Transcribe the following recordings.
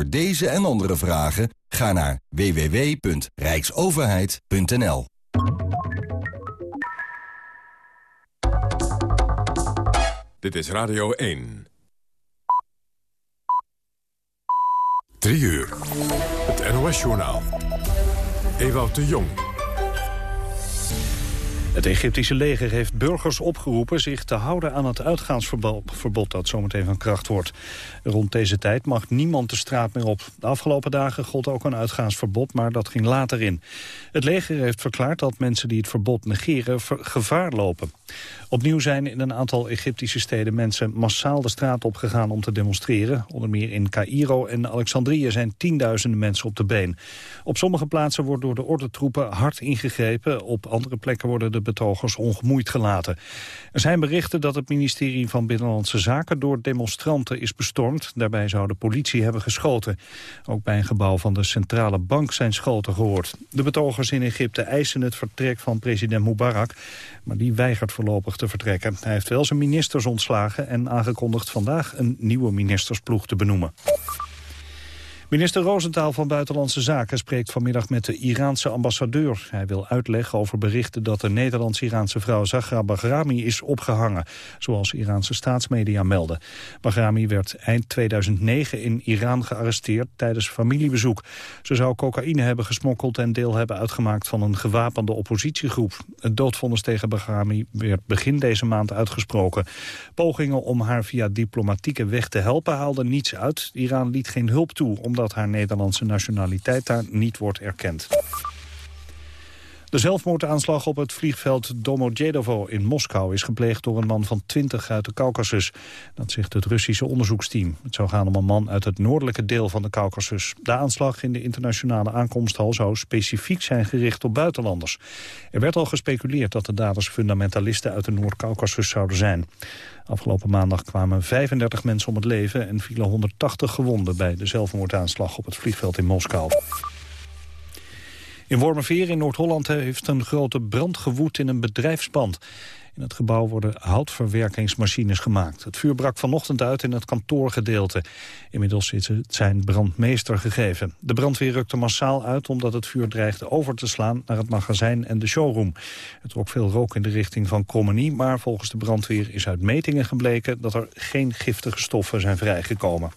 Voor deze en andere vragen ga naar www.rijksoverheid.nl. Dit is Radio 1. 3 uur. Het NOS-journaal. Ewout de Jong. Het Egyptische leger heeft burgers opgeroepen zich te houden aan het uitgaansverbod dat zometeen van kracht wordt. Rond deze tijd mag niemand de straat meer op. De afgelopen dagen gold ook een uitgaansverbod, maar dat ging later in. Het leger heeft verklaard dat mensen die het verbod negeren gevaar lopen. Opnieuw zijn in een aantal Egyptische steden mensen massaal de straat opgegaan om te demonstreren. Onder meer in Cairo en Alexandrië zijn tienduizenden mensen op de been. Op sommige plaatsen wordt door de ordentroepen hard ingegrepen. Op andere plekken worden de betogers ongemoeid gelaten. Er zijn berichten dat het ministerie van Binnenlandse Zaken door demonstranten is bestormd. Daarbij zou de politie hebben geschoten. Ook bij een gebouw van de centrale bank zijn schoten gehoord. De betogers in Egypte eisen het vertrek van president Mubarak, maar die weigert voorlopig te vertrekken. Hij heeft wel zijn ministers ontslagen en aangekondigd vandaag een nieuwe ministersploeg te benoemen. Minister Roosentaal van Buitenlandse Zaken spreekt vanmiddag met de Iraanse ambassadeur. Hij wil uitleg over berichten dat de Nederlands-Iraanse vrouw Zahra Bahrami is opgehangen, zoals Iraanse staatsmedia melden. Bahrami werd eind 2009 in Iran gearresteerd tijdens familiebezoek. Ze zou cocaïne hebben gesmokkeld en deel hebben uitgemaakt van een gewapende oppositiegroep. Het doodvonnis tegen Bahrami werd begin deze maand uitgesproken. Pogingen om haar via diplomatieke weg te helpen haalden niets uit. Iran liet geen hulp toe om omdat haar Nederlandse nationaliteit daar niet wordt erkend. De zelfmoordaanslag op het vliegveld Domodedovo in Moskou is gepleegd door een man van 20 uit de Caucasus. Dat zegt het Russische onderzoeksteam. Het zou gaan om een man uit het noordelijke deel van de Caucasus. De aanslag in de internationale aankomsthal zou specifiek zijn gericht op buitenlanders. Er werd al gespeculeerd dat de daders fundamentalisten uit de Noord-Caucasus zouden zijn. Afgelopen maandag kwamen 35 mensen om het leven en vielen 180 gewonden bij de zelfmoordaanslag op het vliegveld in Moskou. In Wormerveer in Noord-Holland heeft een grote brand gewoed in een bedrijfspand. In het gebouw worden houtverwerkingsmachines gemaakt. Het vuur brak vanochtend uit in het kantoorgedeelte. Inmiddels is het zijn brandmeester gegeven. De brandweer rukte massaal uit omdat het vuur dreigde over te slaan naar het magazijn en de showroom. Het trok veel rook in de richting van Krommenie, maar volgens de brandweer is uit metingen gebleken dat er geen giftige stoffen zijn vrijgekomen.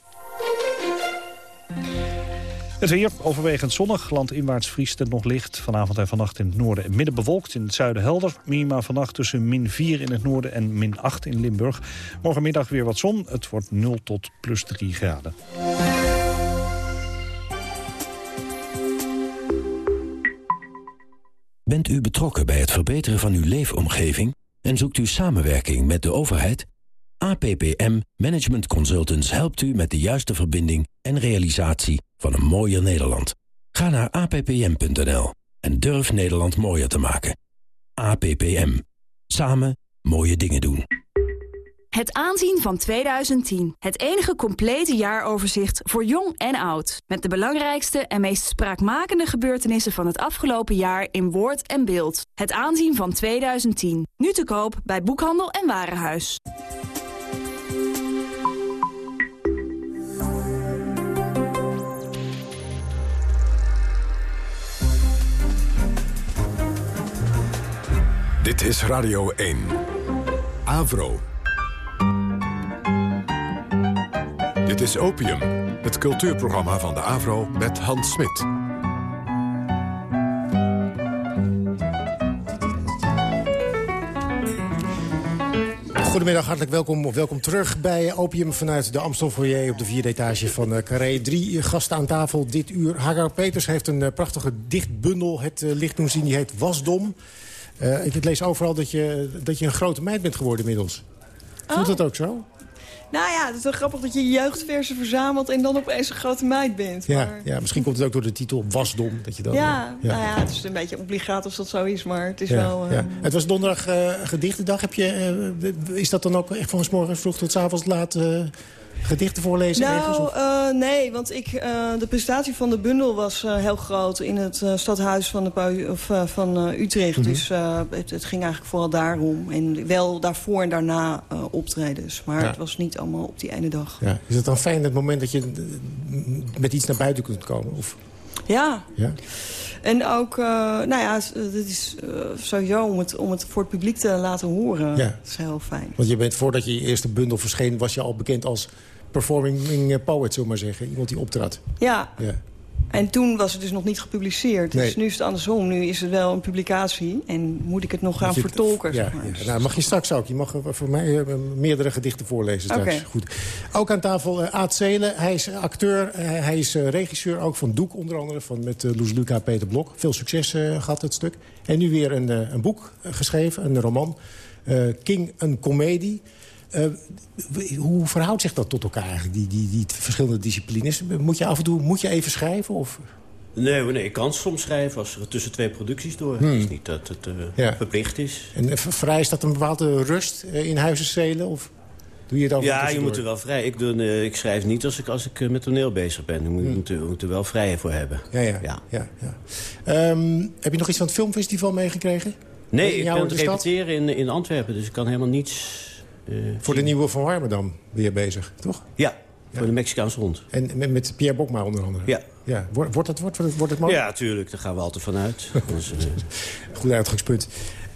Het weer overwegend zonnig. Landinwaarts vriest het nog licht. Vanavond en vannacht in het noorden en midden bewolkt. In het zuiden helder. Minima vannacht tussen min 4 in het noorden en min 8 in Limburg. Morgenmiddag weer wat zon. Het wordt 0 tot plus 3 graden. Bent u betrokken bij het verbeteren van uw leefomgeving... en zoekt u samenwerking met de overheid? APPM Management Consultants helpt u met de juiste verbinding en realisatie van een mooier Nederland. Ga naar appm.nl en durf Nederland mooier te maken. APPM. Samen mooie dingen doen. Het aanzien van 2010. Het enige complete jaaroverzicht voor jong en oud. Met de belangrijkste en meest spraakmakende gebeurtenissen van het afgelopen jaar in woord en beeld. Het aanzien van 2010. Nu te koop bij Boekhandel en Warenhuis. Dit is Radio 1. Avro. Dit is Opium, het cultuurprogramma van de Avro met Hans Smit. Goedemiddag, hartelijk welkom of welkom terug bij Opium vanuit de Amstel Foyer op de vierde etage van uh, Carré. Drie gasten aan tafel dit uur. Hagar Peters heeft een uh, prachtige dichtbundel, het uh, licht doen zien, die heet Wasdom. Uh, ik lees overal dat je, dat je een grote meid bent geworden inmiddels. Voelt oh. dat ook zo? Nou ja, het is wel grappig dat je jeugdversen verzamelt... en dan opeens een grote meid bent. Ja, maar... ja, misschien komt het ook door de titel Wasdom. Dat je dan, ja, ja, nou ja, het is een beetje obligaat als dat zo is, maar het is wel... Ja. Het was donderdag uh, gedichtendag. Heb je, uh, is dat dan ook echt van s morgens vroeg tot s avonds laat gedichten voorlezen ergens? Nou, of- eh, nee, want ik, eh, de presentatie van de bundel was eh, heel groot... in het stadhuis van, de, of, van Utrecht. Mhm. Dus het, het ging eigenlijk vooral daarom. En wel daarvoor en daarna optredens. Maar Ja. het was niet allemaal op die ene dag. ja. Is het dan fijn het moment dat je met iets naar buiten kunt komen? Of, Ja, ja? en ook, eh, nou ja, het het is eh, sowieso om het, om het voor het publiek te laten horen. Ja. Dat is heel fijn. Want je bent, voordat je je eerste bundel verscheen... was je al bekend als performing poet, zullen we maar zeggen. Iemand die optrad. Ja, Ja. En toen was het dus nog niet gepubliceerd. Dus nu is het andersom. Nu is het wel een publicatie. En moet ik het nog gaan vertolken. Ja, zeg maar. ja. Nou, mag je straks ook. Je mag voor mij eh, meerdere gedichten voorlezen straks. Goed. Ook aan tafel uh, Aad Zelen. Hij is acteur. eh, hij is regisseur ook van Doek onder andere. Van, met Loes Luca en Peter Blok. Veel succes eh, gehad het stuk. En nu weer een, een boek geschreven. Een roman. King, een komedie. Eh, hoe verhoudt zich dat tot elkaar eigenlijk, die, die, die verschillende disciplines? Moet je af en toe moet je even schrijven? Of? Nee, nee, ik kan soms schrijven als er tussen twee producties door. Het is niet dat het eh, Ja. verplicht is. En eh, vereist dat een bepaalde rust in huizen Zelen? Of doe je over Ja, je moet er wel vrij. Ik, doe, ik schrijf niet als ik, als ik met toneel bezig ben. Je moet, je moet, er- moet er wel vrij voor hebben. Ja, ja. Ja. ja. ja, Ehm, heb je nog iets van het filmfestival meegekregen? Nee, In ik de het repeteren in, in Antwerpen, dus ik kan helemaal niets... eh, Voor de nieuwe Van Warmerdam je bezig, toch? Ja, voor de Mexicaanse hond. En met, met Pierre Bokma onder andere. Ja. ja. Wordt, wordt, het, wordt, wordt het mooi? Ja, tuurlijk, daar gaan we altijd vanuit. Dus, eh, Goed uitgangspunt.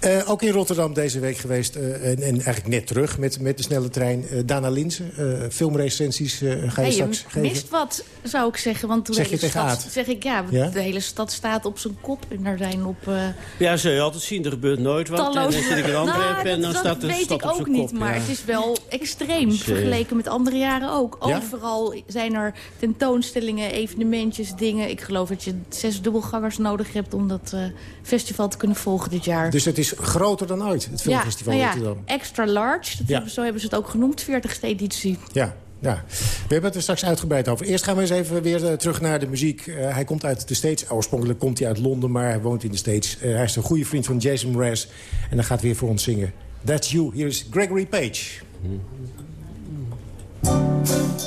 Eh, ook in Rotterdam deze week geweest. eh, en, en eigenlijk net terug met, met de snelle trein. Eh, Dana Linsen, eh, filmrecensies eh, ga je Hey, je straks geven. mist wat, zou ik zeggen. Want de Zeg je tegen stad, zeg ik, ja, Ja? de hele stad staat op zijn kop. En daar zijn op eh ja, zul je altijd zien, er gebeurt nooit wat. En dan talloze... zit ik in Antwerpen Nou, en dan dat, staat de dat weet stad ik op ook zijn niet, kop. maar ja. het is wel extreem eh, vergeleken met andere jaren ook. Ja? Overal zijn er tentoonstellingen, evenementjes, dingen. Ik geloof dat je zes dubbelgangers nodig hebt om dat eh, festival te kunnen volgen dit jaar. Dus het is groter dan ooit, het filmfestival ja, nou ja, Rotterdam. extra large, dat Ja. hebben, zo hebben ze het ook genoemd, 40ste editie. Ja, ja. We hebben het er straks uitgebreid over. Eerst gaan we eens even weer eh, terug naar de muziek. Eh, hij komt uit de States. Oorspronkelijk komt hij uit Londen, maar hij woont in de States. Eh, hij is een goede vriend van Jason Mraz. En hij gaat weer voor ons zingen. That's You. Hier is Gregory Page.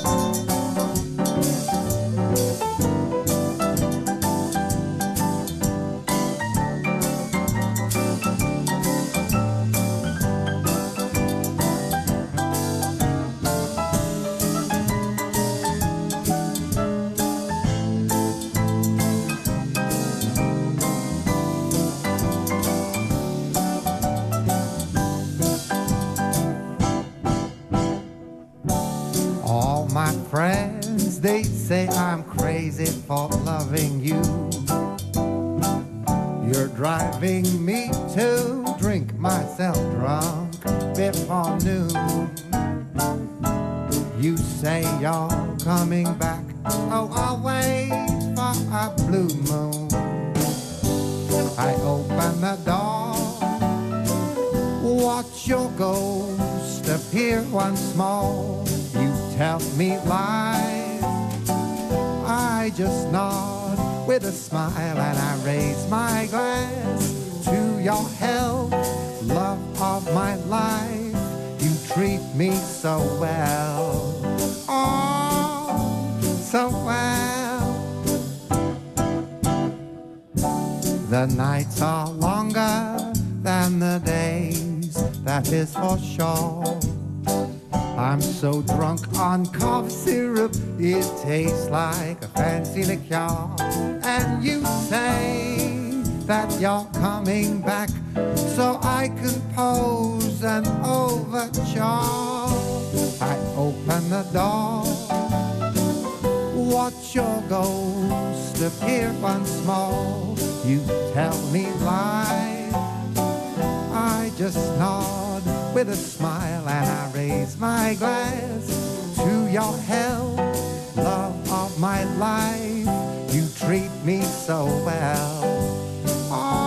All say I'm crazy for loving you. You're driving me to drink myself drunk before noon. You say you're coming back, oh, wait for a blue moon. I open the door, watch your ghost appear once more. You tell me lies, just nod with a smile and I raise my glass to your health, love of my life. You treat me so well, oh, so well. The nights are longer than the days, that is for sure. I'm so drunk on cough syrup, it tastes like a fancy liqueur. And you say that you're coming back, so I compose an overture. I open the door, watch your ghost appear once more. You tell me lies, I just nod with a smile and I raise my glass to your health, love of my life. You treat me so well, oh,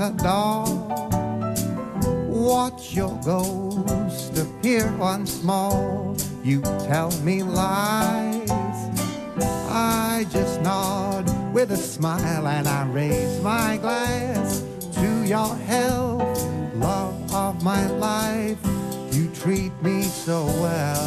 the door. Watch your ghost appear once more. You tell me lies. I just nod with a smile and I raise my glass to your health, love of my life. You treat me so well.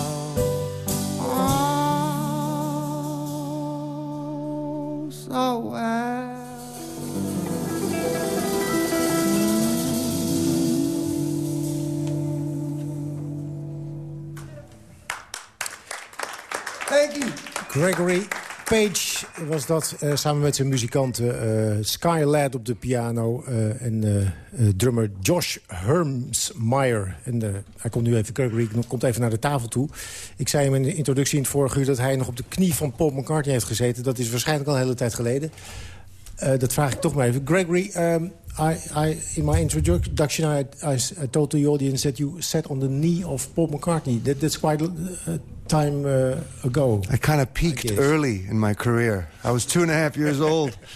Gregory Page was dat, uh, samen met zijn muzikanten uh, Sky Lad op de piano... Uh, en drummer Josh Hermsmeyer. En hij komt nu even, Gregory komt even naar de tafel toe. Ik zei hem in de introductie in het vorige uur... dat hij nog op de knie van Paul McCartney heeft gezeten. Dat is waarschijnlijk al een hele tijd geleden. dat vraag ik toch maar even. Gregory, um, I, I, in my introduction, I, I, I, told the audience that you sat on the knee of Paul McCartney. That, that's quite a time uh, ago. I kind of peaked early in my career. I was two and a half years old.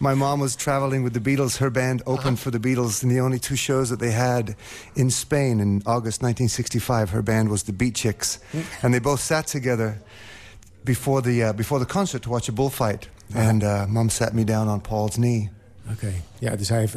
My mom was traveling with the Beatles. Her band opened for the Beatles in the only two shows that they had in Spain in August 1965. Her band was the Beat Chicks. And they both sat together before the, uh, before the concert to watch a bullfight. And uh, mom sat me down on Paul's knee. Oké. Ja, dus hij,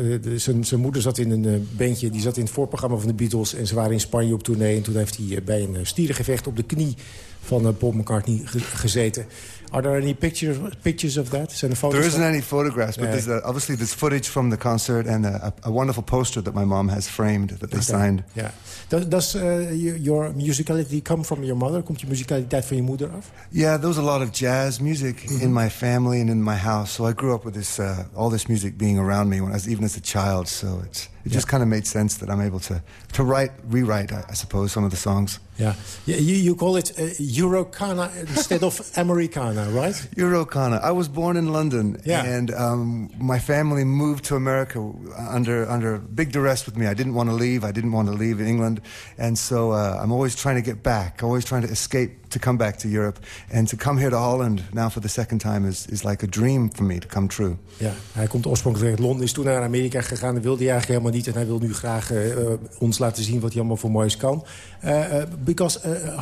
zijn moeder zat in een uh, bandje, die zat in het voorprogramma van de Beatles... en ze waren in Spanje op tournee. En toen heeft hij bij een stierengevecht op de knie van Paul McCartney gezeten. Are there any pictures pictures of that? Zijn er foto's There isn't any photographs, but there's uh, obviously there's footage from the concert and a, a, wonderful poster that my mom has framed that they signed. Yeah. Does, does uh, your musicality come from your mother? Komt je musicaliteit van je moeder af? Yeah, there was a lot of jazz music mm -hmm. in my family and in my house. So I grew up with this uh, all this music being around me when I was even as a child. So it's it yeah. just kind of made sense that I'm able to to write, rewrite, I, I suppose, some of the songs. Yeah, yeah you, you call it uh, Eurocana instead of Americana, right? Eurocana. I was born in London, yeah. and um, my family moved to America under under big duress with me. I didn't want to leave. I didn't want to leave England, and so uh, I'm always trying to get back. Always trying to escape to come back to Europe. And to come here to Holland now for the second time is, is like a dream for me to come true. Ja, hij komt oorspronkelijk uit Londen, is toen naar Amerika gegaan. Dat wilde hij eigenlijk helemaal niet. En hij wil nu graag uh, ons laten zien wat hij allemaal voor moois kan. Uh, because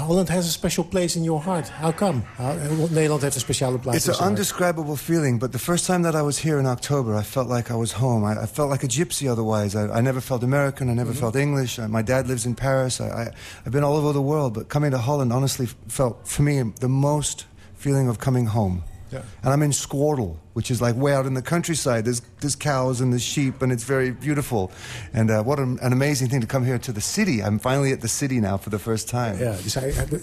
Holland has a special place in your heart. How come? Nederland heeft een speciale plaats It's an undescribable feeling. But the first time that I was here in October, I felt like I was home. I, I felt like a gypsy otherwise. I, I never felt American. I never mm -hmm. felt English. my dad lives in Paris. I, I've been all over the world. But coming to Holland honestly felt, for me, the most feeling of coming home. Yeah. And I'm in Squirtle, which is like way out in the countryside. There's, there's cows and there's sheep, and it's very beautiful. And uh, what an, an, amazing thing to come here to the city. I'm finally at the city now for the first time. Yeah,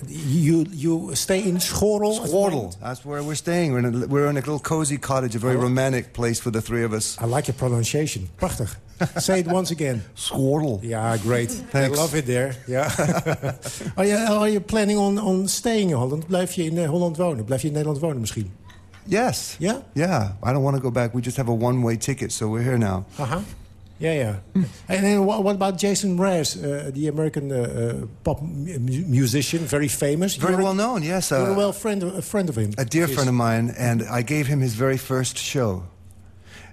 you, you stay in Squirtle? Squirtle, that's where we're staying. We're in, a, we're in a little cozy cottage, a very oh. romantic place for the three of us. I like your pronunciation. Prachtig. Say it once again. Squirtle. Yeah, great. Thanks. I love it there. Yeah. are, you, are you planning on, on staying in Holland? Blijf je in uh, Holland wonen? Blijf je in Nederland wonen misschien? Yes. Yeah? Yeah. I don't want to go back. We just have a one-way ticket, so we're here now. Uh-huh. Yeah, yeah. and then what, what, about Jason Mraz, uh, the American uh, uh, pop mu musician, very famous? Very you're well known, yes. You're a well friend, a friend of him. A dear friend of mine, and I gave him his very first show.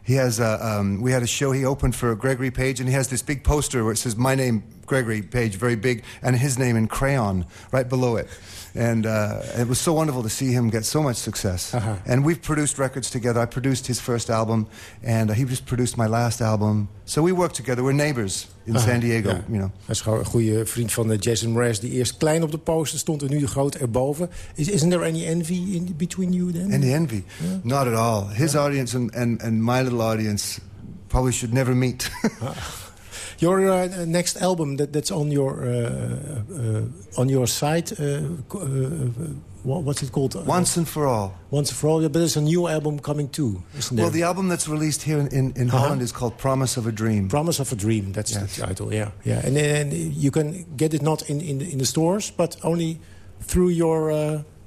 He has a, um, we had a show he opened for Gregory Page, and he has this big poster where it says my name, Gregory Page, very big, and his name in crayon right below it. And uh, it was so wonderful to see him get so much success. Uh-huh. And we've produced records together. I produced his first album, and uh, he just produced my last album. So we work together. We're neighbors in uh-huh. San Diego. Ja. You know. Hij is gewoon een goede vriend van uh, Jason Mraz, die eerst klein op de poster stond en nu groot erboven. Is, isn't there any envy in between you then? Any envy? Yeah. Not at all. His yeah. audience and, and, and my little audience probably should never meet. Your uh, next album that, that's on your uh, uh on your site, uh, uh, what's it called? Once and for all. Once and for all. But there's a new album coming too, isn't there? Well, the album that's released here in, in, in -huh. Holland is called Promise of a Dream. Promise of a Dream. That's yes. the title. Yeah, yeah. And, and you can get it not in in the, in the stores, but only through your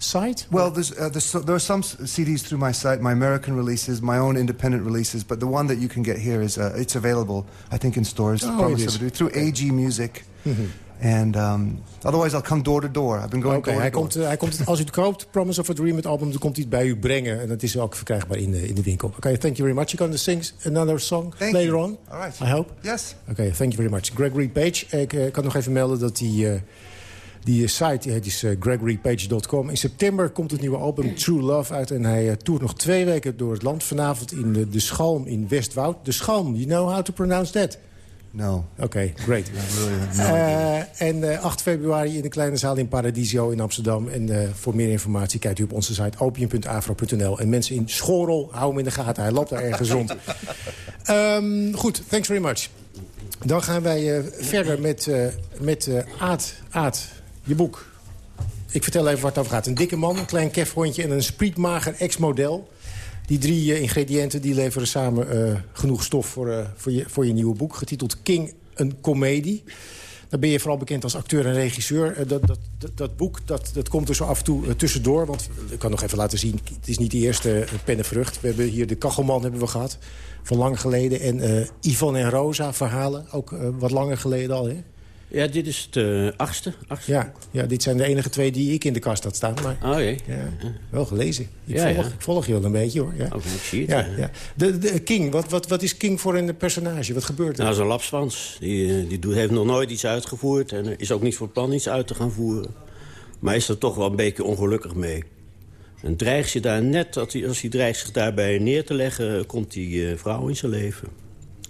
site? Well, there's, uh, there's there are some CDs through my site, my American releases, my own independent releases, but the one that you can get here is uh, it's available, I think, in stores. Oh, it is. through AG Music. Mm -hmm. And um, otherwise I'll come door to door. I've been going Oké, door hij, to door. komt, eh, hij komt, als u het koopt, Promise of a Dream, het album, dan komt hij het bij u brengen. En dat is ook verkrijgbaar in de, in de winkel. Oké, thank you very much. Going to sing another song Thank later you. on, All right. I hope. Yes. Oké, thank you very much. Gregory Page. Ik eh, kan nog even melden dat die, eh, die site die is eh, gregorypage.com. In september komt het nieuwe album True Love uit. En hij eh, toert nog twee weken door het land. Vanavond in de, de Schalm in Westwoud. De Schalm, you know how to pronounce that? No. Oké, great. No. Eh, en eh, 8 februari in de kleine zaal in Paradiso in Amsterdam. En eh, voor meer informatie kijkt u op onze site opium.afro.nl. En mensen in Schorel, hou hem in de gaten. Hij loopt daar ergens rond. Ehm, goed, thanks very much. Dan gaan wij eh, verder met, eh met eh, Aad. Aad, je boek. Ik vertel even waar het over gaat. Een dikke man, een klein kefhondje en een sprietmager ex-model. Die drie eh, ingrediënten die leveren samen eh, genoeg stof voor, eh, voor, je, voor je nieuwe boek. Getiteld King, een komedie. Dan ben je vooral bekend als acteur en regisseur. Dat, dat, dat, boek dat, dat komt er zo af en toe tussendoor. Want ik kan nog even laten zien, het is niet de eerste pennenvrucht. We hebben hier de Kachelman hebben we gehad, van lang geleden. En Ivan en Rosa verhalen, ook wat langer geleden al. Hè? Ja, dit is het uh, achtste. achtste. Ja, ja, dit zijn de enige twee die ik in de kast had staan. Maar, oh jee. Ja, wel gelezen. Ik, ja, volg, ja. ik volg je wel een beetje hoor. Ja. Oh, ik zie het. Ja, ja. De, de, King, wat, wat, wat is King voor een personage? Wat gebeurt er? Nou, zo'n lapswans. Die, die doet, heeft nog nooit iets uitgevoerd... en is ook niet voor plan iets uit te gaan voeren. Maar is er toch wel een beetje ongelukkig mee. En dreigt je daar net, als hij dreigt zich daarbij neer te leggen... komt die uh, vrouw in zijn leven.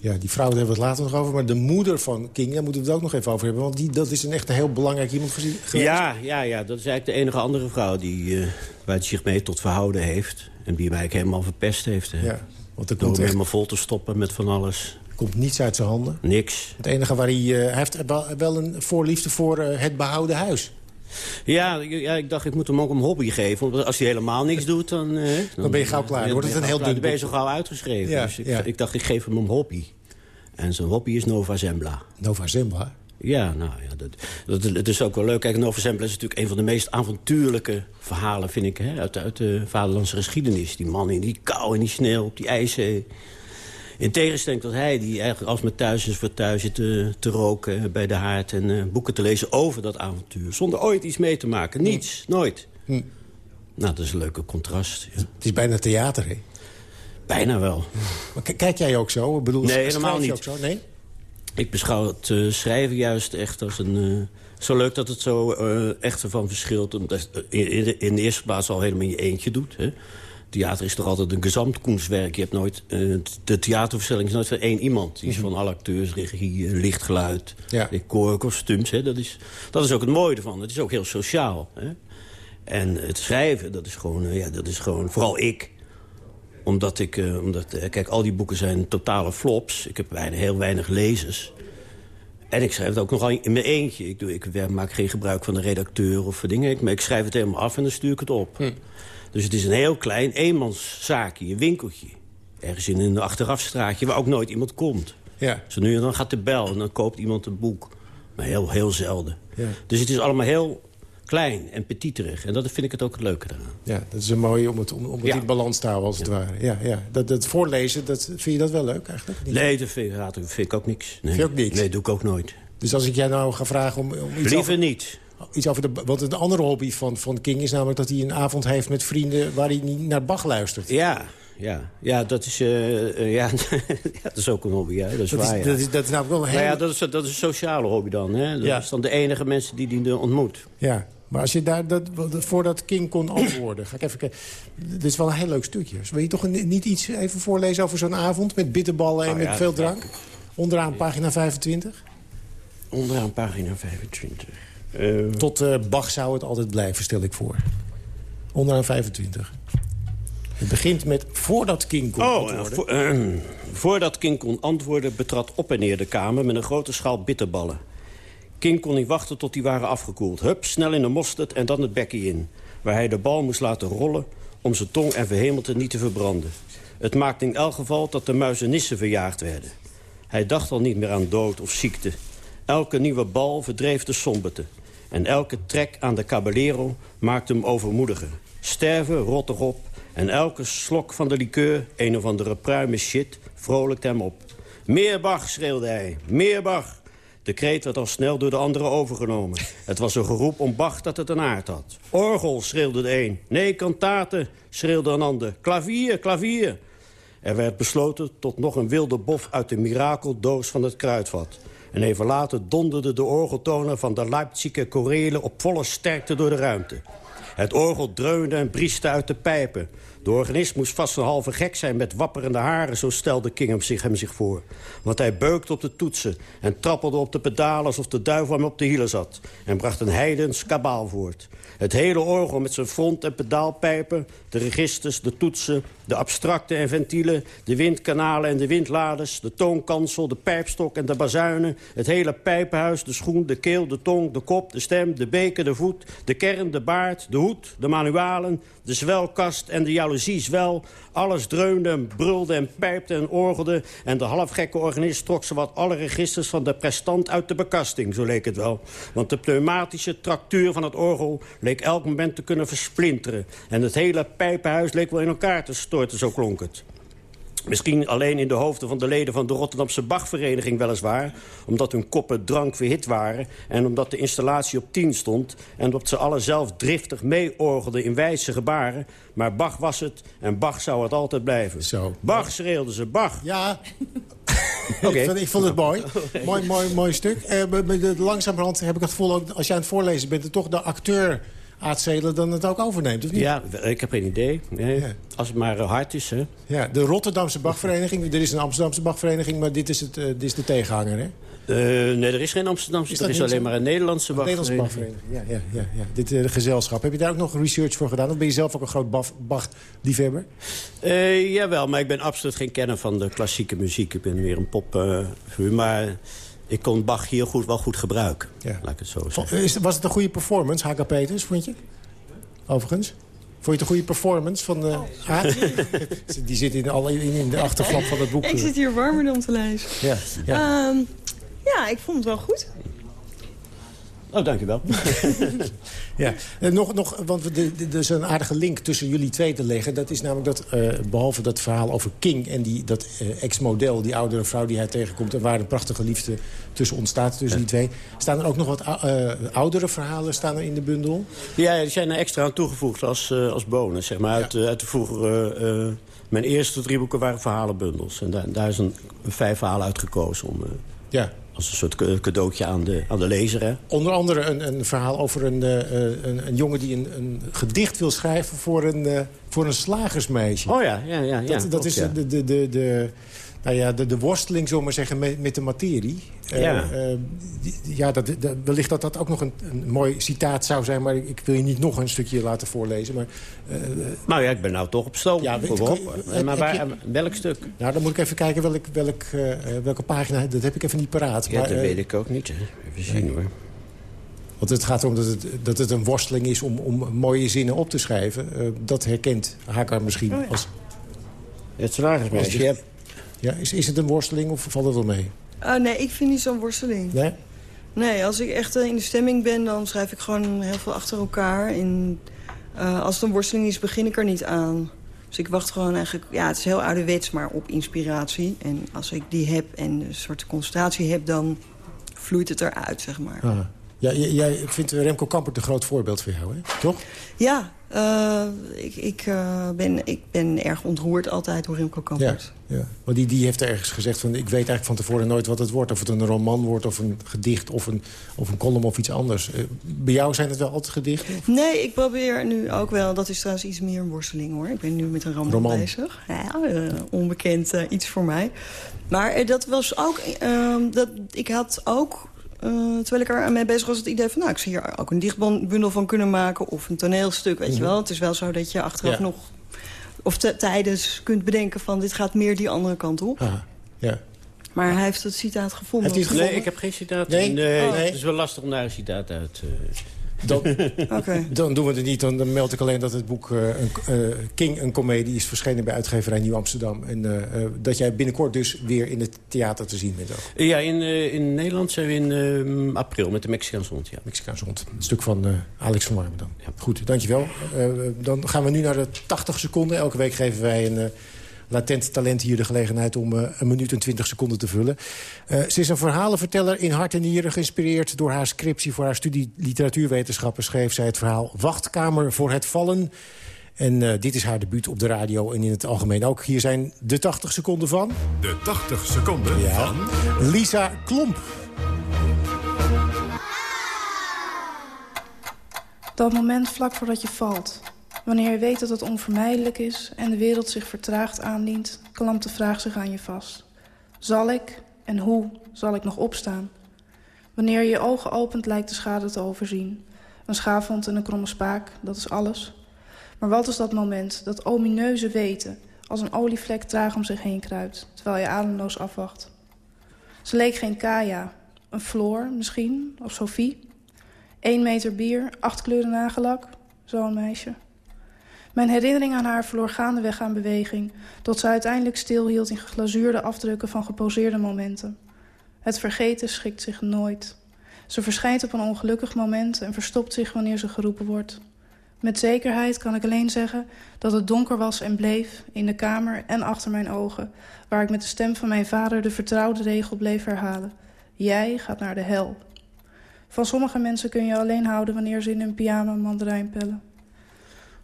Ja, die vrouw, daar hebben we het later nog over. Maar de moeder van King, daar moeten we het ook nog even over hebben. Want die, dat is een echt een heel belangrijk iemand geweest. Ja, ja, ja, dat is eigenlijk de enige andere vrouw... Die, uh, waar hij zich mee tot verhouden heeft. En die hem eigenlijk helemaal verpest heeft. Hè. Ja, want er Door komt hem echt, helemaal vol te stoppen met van alles. komt niets uit zijn handen. Niks. Het enige waar hij... Uh, hij heeft wel, wel een voorliefde voor uh, het behouden huis. Ja, ja, ik dacht, ik moet hem ook een hobby geven. Want als hij helemaal niks doet, dan... Uh, dan, dan ben je gauw klaar. Dan wordt het een heel dun Dan ben je zo gauw uitgeschreven. Ja, dus ik, ja. ik dacht, ik geef hem een hobby. En zijn hobby is Nova Zembla. Nova Zembla? Ja, nou ja, dat, dat, het is ook wel leuk. Kijk, Nova Zembla is natuurlijk een van de meest avontuurlijke verhalen, vind ik, hè, uit, uit de vaderlandse geschiedenis. Die man in die kou en die sneeuw op die ijszee. In tegenstelling tot hij, die eigenlijk als met thuis is voor thuis zit te, te roken bij de haard... en uh, boeken te lezen over dat avontuur. Zonder ooit iets mee te maken. Niets. Hm. Nooit. Hm. Nou, dat is een leuke contrast. Ja. Het is bijna theater, hè? Bijna wel. Maar kijk jij ook zo? Ik bedoel, nee, helemaal niet. Ook zo? Nee? Ik beschouw het uh, schrijven juist echt als een... Uh, zo leuk dat het zo uh, echt ervan verschilt. Omdat in, in, de, in de eerste plaats al helemaal in je eentje doet. Hè. Theater is toch altijd een gezamtkunstwerk. Je hebt nooit, de theaterverstelling is nooit van één iemand. Die is van alle acteurs, regie, lichtgeluid, ja. decor, kostuums. Hè. Dat, is, dat is ook het mooie ervan. Het is ook heel sociaal. Hè. En het schrijven, dat is gewoon, ja, dat is gewoon vooral ik omdat ik, uh, omdat, kijk, al die boeken zijn totale flops. Ik heb weinig, heel weinig lezers. En ik schrijf het ook nogal in mijn eentje. Ik, doe, ik maak geen gebruik van een redacteur of dingen. Ik, maar ik schrijf het helemaal af en dan stuur ik het op. Hm. Dus het is een heel klein eenmanszaakje, een winkeltje. Ergens in een achterafstraatje waar ook nooit iemand komt. Ja. Zo nu en dan gaat de bel en dan koopt iemand een boek. Maar heel, heel zelden. Ja. Dus het is allemaal heel klein en petiterig. En dat vind ik het ook het leuke eraan. Ja, dat is een mooi om het, om, om het Ja. in balans te houden, als het ware. Ja, ja. Dat, dat voorlezen, dat, vind je dat wel leuk eigenlijk? Niet? Nee, dat vind, dat vind ik ook niks. Nee. Vind je ook niks? Nee, doe ik ook nooit. Dus als ik jij nou ga vragen om, om iets, Liever over, niet. Iets over de... Want een andere hobby van, van King is namelijk dat hij een avond heeft met vrienden... waar hij niet naar Bach luistert. Ja, ja, ja, dat is, eh, eh, ja, dat is ook een hobby, hè. dat is Dat waar. is, ja. dat, is, dat is namelijk wel een Nou hele... ja, dat is, dat is een sociale hobby dan. Hè. Dat Ja. is dan de enige mensen die die ontmoet. Ja, maar als je daar, dat, voordat King kon antwoorden... ga ik even kijken. Dit is wel een heel leuk stukje. Dus wil je toch een, niet iets even voorlezen over zo'n avond... met bitterballen en Oh, met veel drank? Onderaan pagina 25. Onderaan pagina 25. Eh, Tot eh, Bach zou het altijd blijven, stel ik voor. Onderaan 25. Het begint met voordat King kon Oh, antwoorden. eh, voordat King kon antwoorden betrad op en neer de kamer... met een grote schaal bitterballen. King kon niet wachten tot die waren afgekoeld. Hup, snel in de mosterd en dan het bekkie in. Waar hij de bal moest laten rollen om zijn tong en verhemelte niet te verbranden. Het maakte in elk geval dat de muizenissen verjaagd werden. Hij dacht al niet meer aan dood of ziekte. Elke nieuwe bal verdreef de somberte. En elke trek aan de caballero maakte hem overmoediger. Sterven rot erop. En elke slok van de liqueur, een of andere pruime shit, vrolijkte hem op. Meer Bach, schreeuwde hij. Meer Bach. De kreet werd al snel door de anderen overgenomen. Het was een geroep om Bach dat het een aard had. Orgel, schreeuwde de een. Nee, kantaten, schreeuwde een ander. Klavier, klavier. Er werd besloten tot nog een wilde bof uit de mirakeldoos van het kruidvat. En even later donderden de orgeltonen van de Leipziger chorelen op volle sterkte door de ruimte. Het orgel dreunde en brieste uit de pijpen. De organist moest vast een halve gek zijn met wapperende haren... zo stelde King zich, hem zich voor. Want hij beukte op de toetsen en trappelde op de pedalen... alsof de duivel hem op de hielen zat. En bracht een heidens kabaal voort. Het hele orgel met zijn front- en pedaalpijpen... de registers, de toetsen, de abstracten en ventielen... de windkanalen en de windladers... de toonkansel, de pijpstok en de bazuinen... het hele pijpenhuis, de schoen, de keel, de tong, de kop, de stem... de beker, de voet, de kern, de baard, de hoed, de manualen... de zwelkast en de jaloeziezwel... alles dreunde en brulde en pijpte en orgelde... en de halfgekke organist trok wat alle registers van de prestant uit de bekasting, zo leek het wel. Want de pneumatische tractuur van het orgel leek elk moment te kunnen versplinteren. En het hele pijpenhuis leek wel in elkaar te storten, zo klonk het. Misschien alleen in de hoofden van de leden van de Rotterdamse Bachvereniging weliswaar... omdat hun koppen drank verhit waren... en omdat de installatie op tien stond... en omdat ze alle zelf driftig meeorgelden in wijze gebaren. Maar Bach was het en Bach zou het altijd blijven. Zo. Bach schreeuwden ze, Bach. Ja, Oké. ik, vond, ik vond het mooi. mooi, mooi, mooi stuk. Eh, langzamerhand heb ik het gevoel, ook, als jij aan het voorlezen bent... dat toch de acteur Aad Zelen dan het ook overneemt, of niet? Ja, ik heb geen idee. Nee. Als het maar eh, hard is, hè. Ja, de Rotterdamse Bachvereniging. Er is een Amsterdamse Bachvereniging, maar dit is, het, eh, dit is de tegenhanger, hè? Eh, nee, er is geen Amsterdamse, Is er is alleen zo? maar een Nederlandse Een Nederlandse Bachvereniging. Bachvereniging. Ja, ja, ja, ja. Dit gezelschap. Heb je daar ook nog research voor gedaan? Of ben je zelf ook een groot Bach- Bach-liefhebber? Eh, jawel, maar ik ben absoluut geen kenner van de klassieke muziek. Ik ben meer een pop maar ik kon Bach hier goed, wel goed gebruiken. Ja. Laat ik het zo zeggen. Is, was het een goede performance, H.K. Peters, vond je? Overigens. Vond je het een goede performance van uh, Aad? Die zit in, al in, in de achterflap van het boek. Ik zit hier warmer dan te lezen. Ja, ja. Ehm, ja, ik vond het wel goed. Oh, dankjewel. Ja, en nog, nog, want er is een aardige link tussen jullie twee te leggen. Dat is namelijk dat, eh, behalve dat verhaal over King... en die, dat eh, ex-model, die oudere vrouw die hij tegenkomt... en waar een prachtige liefde tussen ontstaat tussen die twee... staan er ook nog wat eh, oudere verhalen staan er in de bundel? Ja, die zijn er extra aan toegevoegd als, eh, als bonus. Zeg maar. uit, eh, uit de vroegere... eh, mijn eerste drie boeken waren verhalenbundels. En daar, daar is een, vijf verhalen uitgekozen om... eh, Ja. Als een soort ca- cadeautje aan de, aan de lezer, hè? Onder andere een, een verhaal over een, eh, een, een jongen die een, een gedicht wil schrijven voor een, eh, voor een slagersmeisje. Oh ja, ja, ja. ja dat dat is ja. de, de, de, de, nou ja, de, de worsteling, zullen we maar zeggen, met, met de materie. Eh, Ja. eh, ja, dat, dat, wellicht dat dat ook nog een, een mooi citaat zou zijn... maar ik, wil je niet nog een stukje laten voorlezen. Maar, eh, Nou ja, ik ben nou toch op stoom. Ja, weet- heb- maar heb waar, je- welk stuk? nou, dan moet ik even kijken welk, welk, welke pagina... dat heb ik even niet paraat. Ja, maar, dat weet ik ook niet. Hè. Even zien hoor. Want het gaat erom dat het, dat het een worsteling is om, om mooie zinnen op te schrijven. Dat herkent Hakker misschien. Oh ja. als, Het salarismeisje. Ja, is, is het een worsteling of valt het wel mee? Oh, nee, ik vind niet zo'n worsteling. Nee? Nee, als ik echt eh, in de stemming ben, dan schrijf ik gewoon heel veel achter elkaar. En eh, als het een worsteling is, begin ik er niet aan. Dus ik wacht gewoon eigenlijk... Ja, het is heel ouderwets, maar op inspiratie. En als ik die heb en een soort concentratie heb, dan vloeit het eruit, zeg maar. Ah. Ja, jij vindt Remco Kampert een groot voorbeeld voor jou, hè? toch? Ja, eh, ik, ik, eh, ben, ik ben erg ontroerd altijd door Remco Ja, Kampert. ja. Want die, die heeft ergens gezegd van... ik weet eigenlijk van tevoren nooit wat het wordt. Of het een roman wordt, of een gedicht, of een, of een column of iets anders. Eh, bij jou zijn het wel altijd gedichten? Nee, ik probeer nu ook wel... Dat is trouwens iets meer een worsteling, hoor. Ik ben nu met een roman, Roman. bezig. Ja, eh, onbekend eh, iets voor mij. Maar eh, dat was ook... ehm, dat, ik had ook... eh, terwijl ik er mee bezig was, het idee van... nou, ik zou hier ook een dichtbundel van kunnen maken... of een toneelstuk, weet je wel. Het is wel zo dat je achteraf Ja. nog... of te- tijdens kunt bedenken van... dit gaat meer die andere kant op. Ah, ja. Maar hij heeft het citaat gevonden. Heeft hij het Nee, ik heb geen citaat. Nee? nee Oh. Het is wel lastig om daar een citaat uit... eh, Dan, Oké. dan doen we het niet. Dan, dan meld ik alleen dat het boek eh, een, eh, King, een komedie... is verschenen bij uitgeverij Nieuw Amsterdam. En eh, eh, dat jij binnenkort dus weer in het theater te zien bent ook. Ja, in, eh, in Nederland zijn we in eh, april met de Mexicaanse hond, ja. Mexicaanse hond. Een stuk van eh, Alex van Warmen dan. Goed, dankjewel. Eh, dan gaan we nu naar de 80 seconden. Elke week geven wij een, eh, latent talent hier de gelegenheid om uh, een minuut en twintig seconden te vullen. Uh, ze is een verhalenverteller in hart en nieren. Geïnspireerd door haar scriptie voor haar studie literatuurwetenschappen... schreef zij het verhaal Wachtkamer voor het Vallen... En uh, dit is haar debuut op de radio en in het algemeen ook. Hier zijn de 80 seconden van... De 80 seconden ja. van... Lisa Klomp. Dat moment vlak voordat je valt. Wanneer je weet dat het onvermijdelijk is en de wereld zich vertraagd aandient... klampt de vraag zich aan je vast. Zal ik en hoe zal ik nog opstaan? Wanneer je je ogen opent lijkt de schade te overzien. Een schaafwond en een kromme spaak, dat is alles. Maar wat is dat moment, dat omineuze weten... als een olievlek traag om zich heen kruipt... terwijl je ademloos afwacht? Ze leek geen Kaya, een Floor misschien, of Sophie... Eén meter bier, acht kleuren nagellak. Zo'n meisje. Mijn herinnering aan haar verloor gaandeweg aan beweging... tot ze uiteindelijk stilhield in geglazuurde afdrukken van geposeerde momenten. Het vergeten schikt zich nooit. Ze verschijnt op een ongelukkig moment en verstopt zich wanneer ze geroepen wordt. Met zekerheid kan ik alleen zeggen dat het donker was en bleef... in de kamer en achter mijn ogen... waar ik met de stem van mijn vader de vertrouwde regel bleef herhalen. Jij gaat naar de hel. Van sommige mensen kun je alleen houden wanneer ze in hun pyjama mandarijn pellen.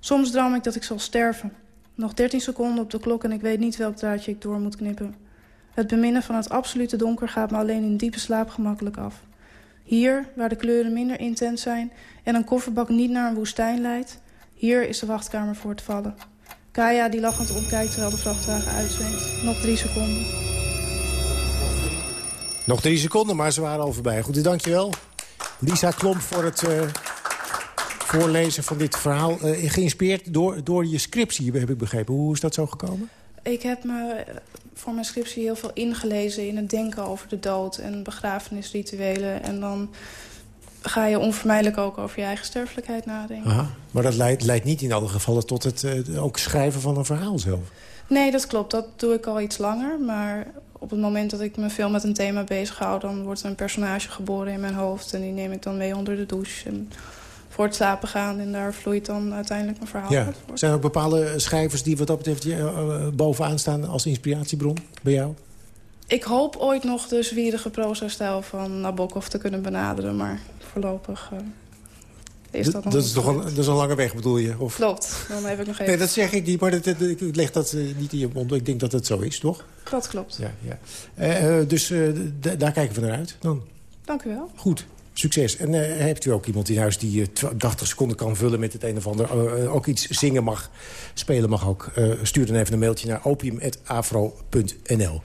Soms droom ik dat ik zal sterven. Nog 13 seconden op de klok en ik weet niet welk draadje ik door moet knippen. Het beminnen van het absolute donker gaat me alleen in diepe slaap gemakkelijk af. Hier, waar de kleuren minder intens zijn en een kofferbak niet naar een woestijn leidt... hier is de wachtkamer voor het vallen. Kaya die lachend omkijkt terwijl de vrachtwagen uitzweemt. Nog drie seconden. Nog drie seconden, maar ze waren al voorbij. Goed, dankjewel. Lisa Klomp voor het uh, voorlezen van dit verhaal. Uh, geïnspireerd door, door je scriptie, heb ik begrepen. Hoe is dat zo gekomen? Ik heb me voor mijn scriptie heel veel ingelezen in het denken over de dood... en begrafenisrituelen. En dan ga je onvermijdelijk ook over je eigen sterfelijkheid nadenken. Aha, maar dat leidt, leidt niet in alle gevallen tot het uh, ook schrijven van een verhaal zelf? Nee, dat klopt. Dat doe ik al iets langer. Maar op het moment dat ik me veel met een thema bezighoud... dan wordt er een personage geboren in mijn hoofd... en die neem ik dan mee onder de douche. En voor het slapen gaan en daar vloeit dan uiteindelijk mijn verhaal ja. uit. Zijn er ook bepaalde schrijvers die wat dat betreft uh, bovenaan staan... als inspiratiebron bij jou? Ik hoop ooit nog de zwierige proza-stijl van Nabokov te kunnen benaderen... maar voorlopig... Uh, is dat, dat, is toch een, dat is een lange weg, bedoel je? Of? Klopt, dan heb ik nog even... Nee, dat zeg ik niet, maar dat, dat, ik leg dat uh, niet in je mond. Ik denk dat het zo is, toch? Dat klopt. Ja, ja. Uh, dus daar kijken we naar uit dan. Dank u wel. Goed. Succes. En uh, hebt u ook iemand in huis die 80 seconden kan vullen met het een of ander... ook iets zingen mag, spelen mag ook. stuur dan even een mailtje naar opium.afro.nl.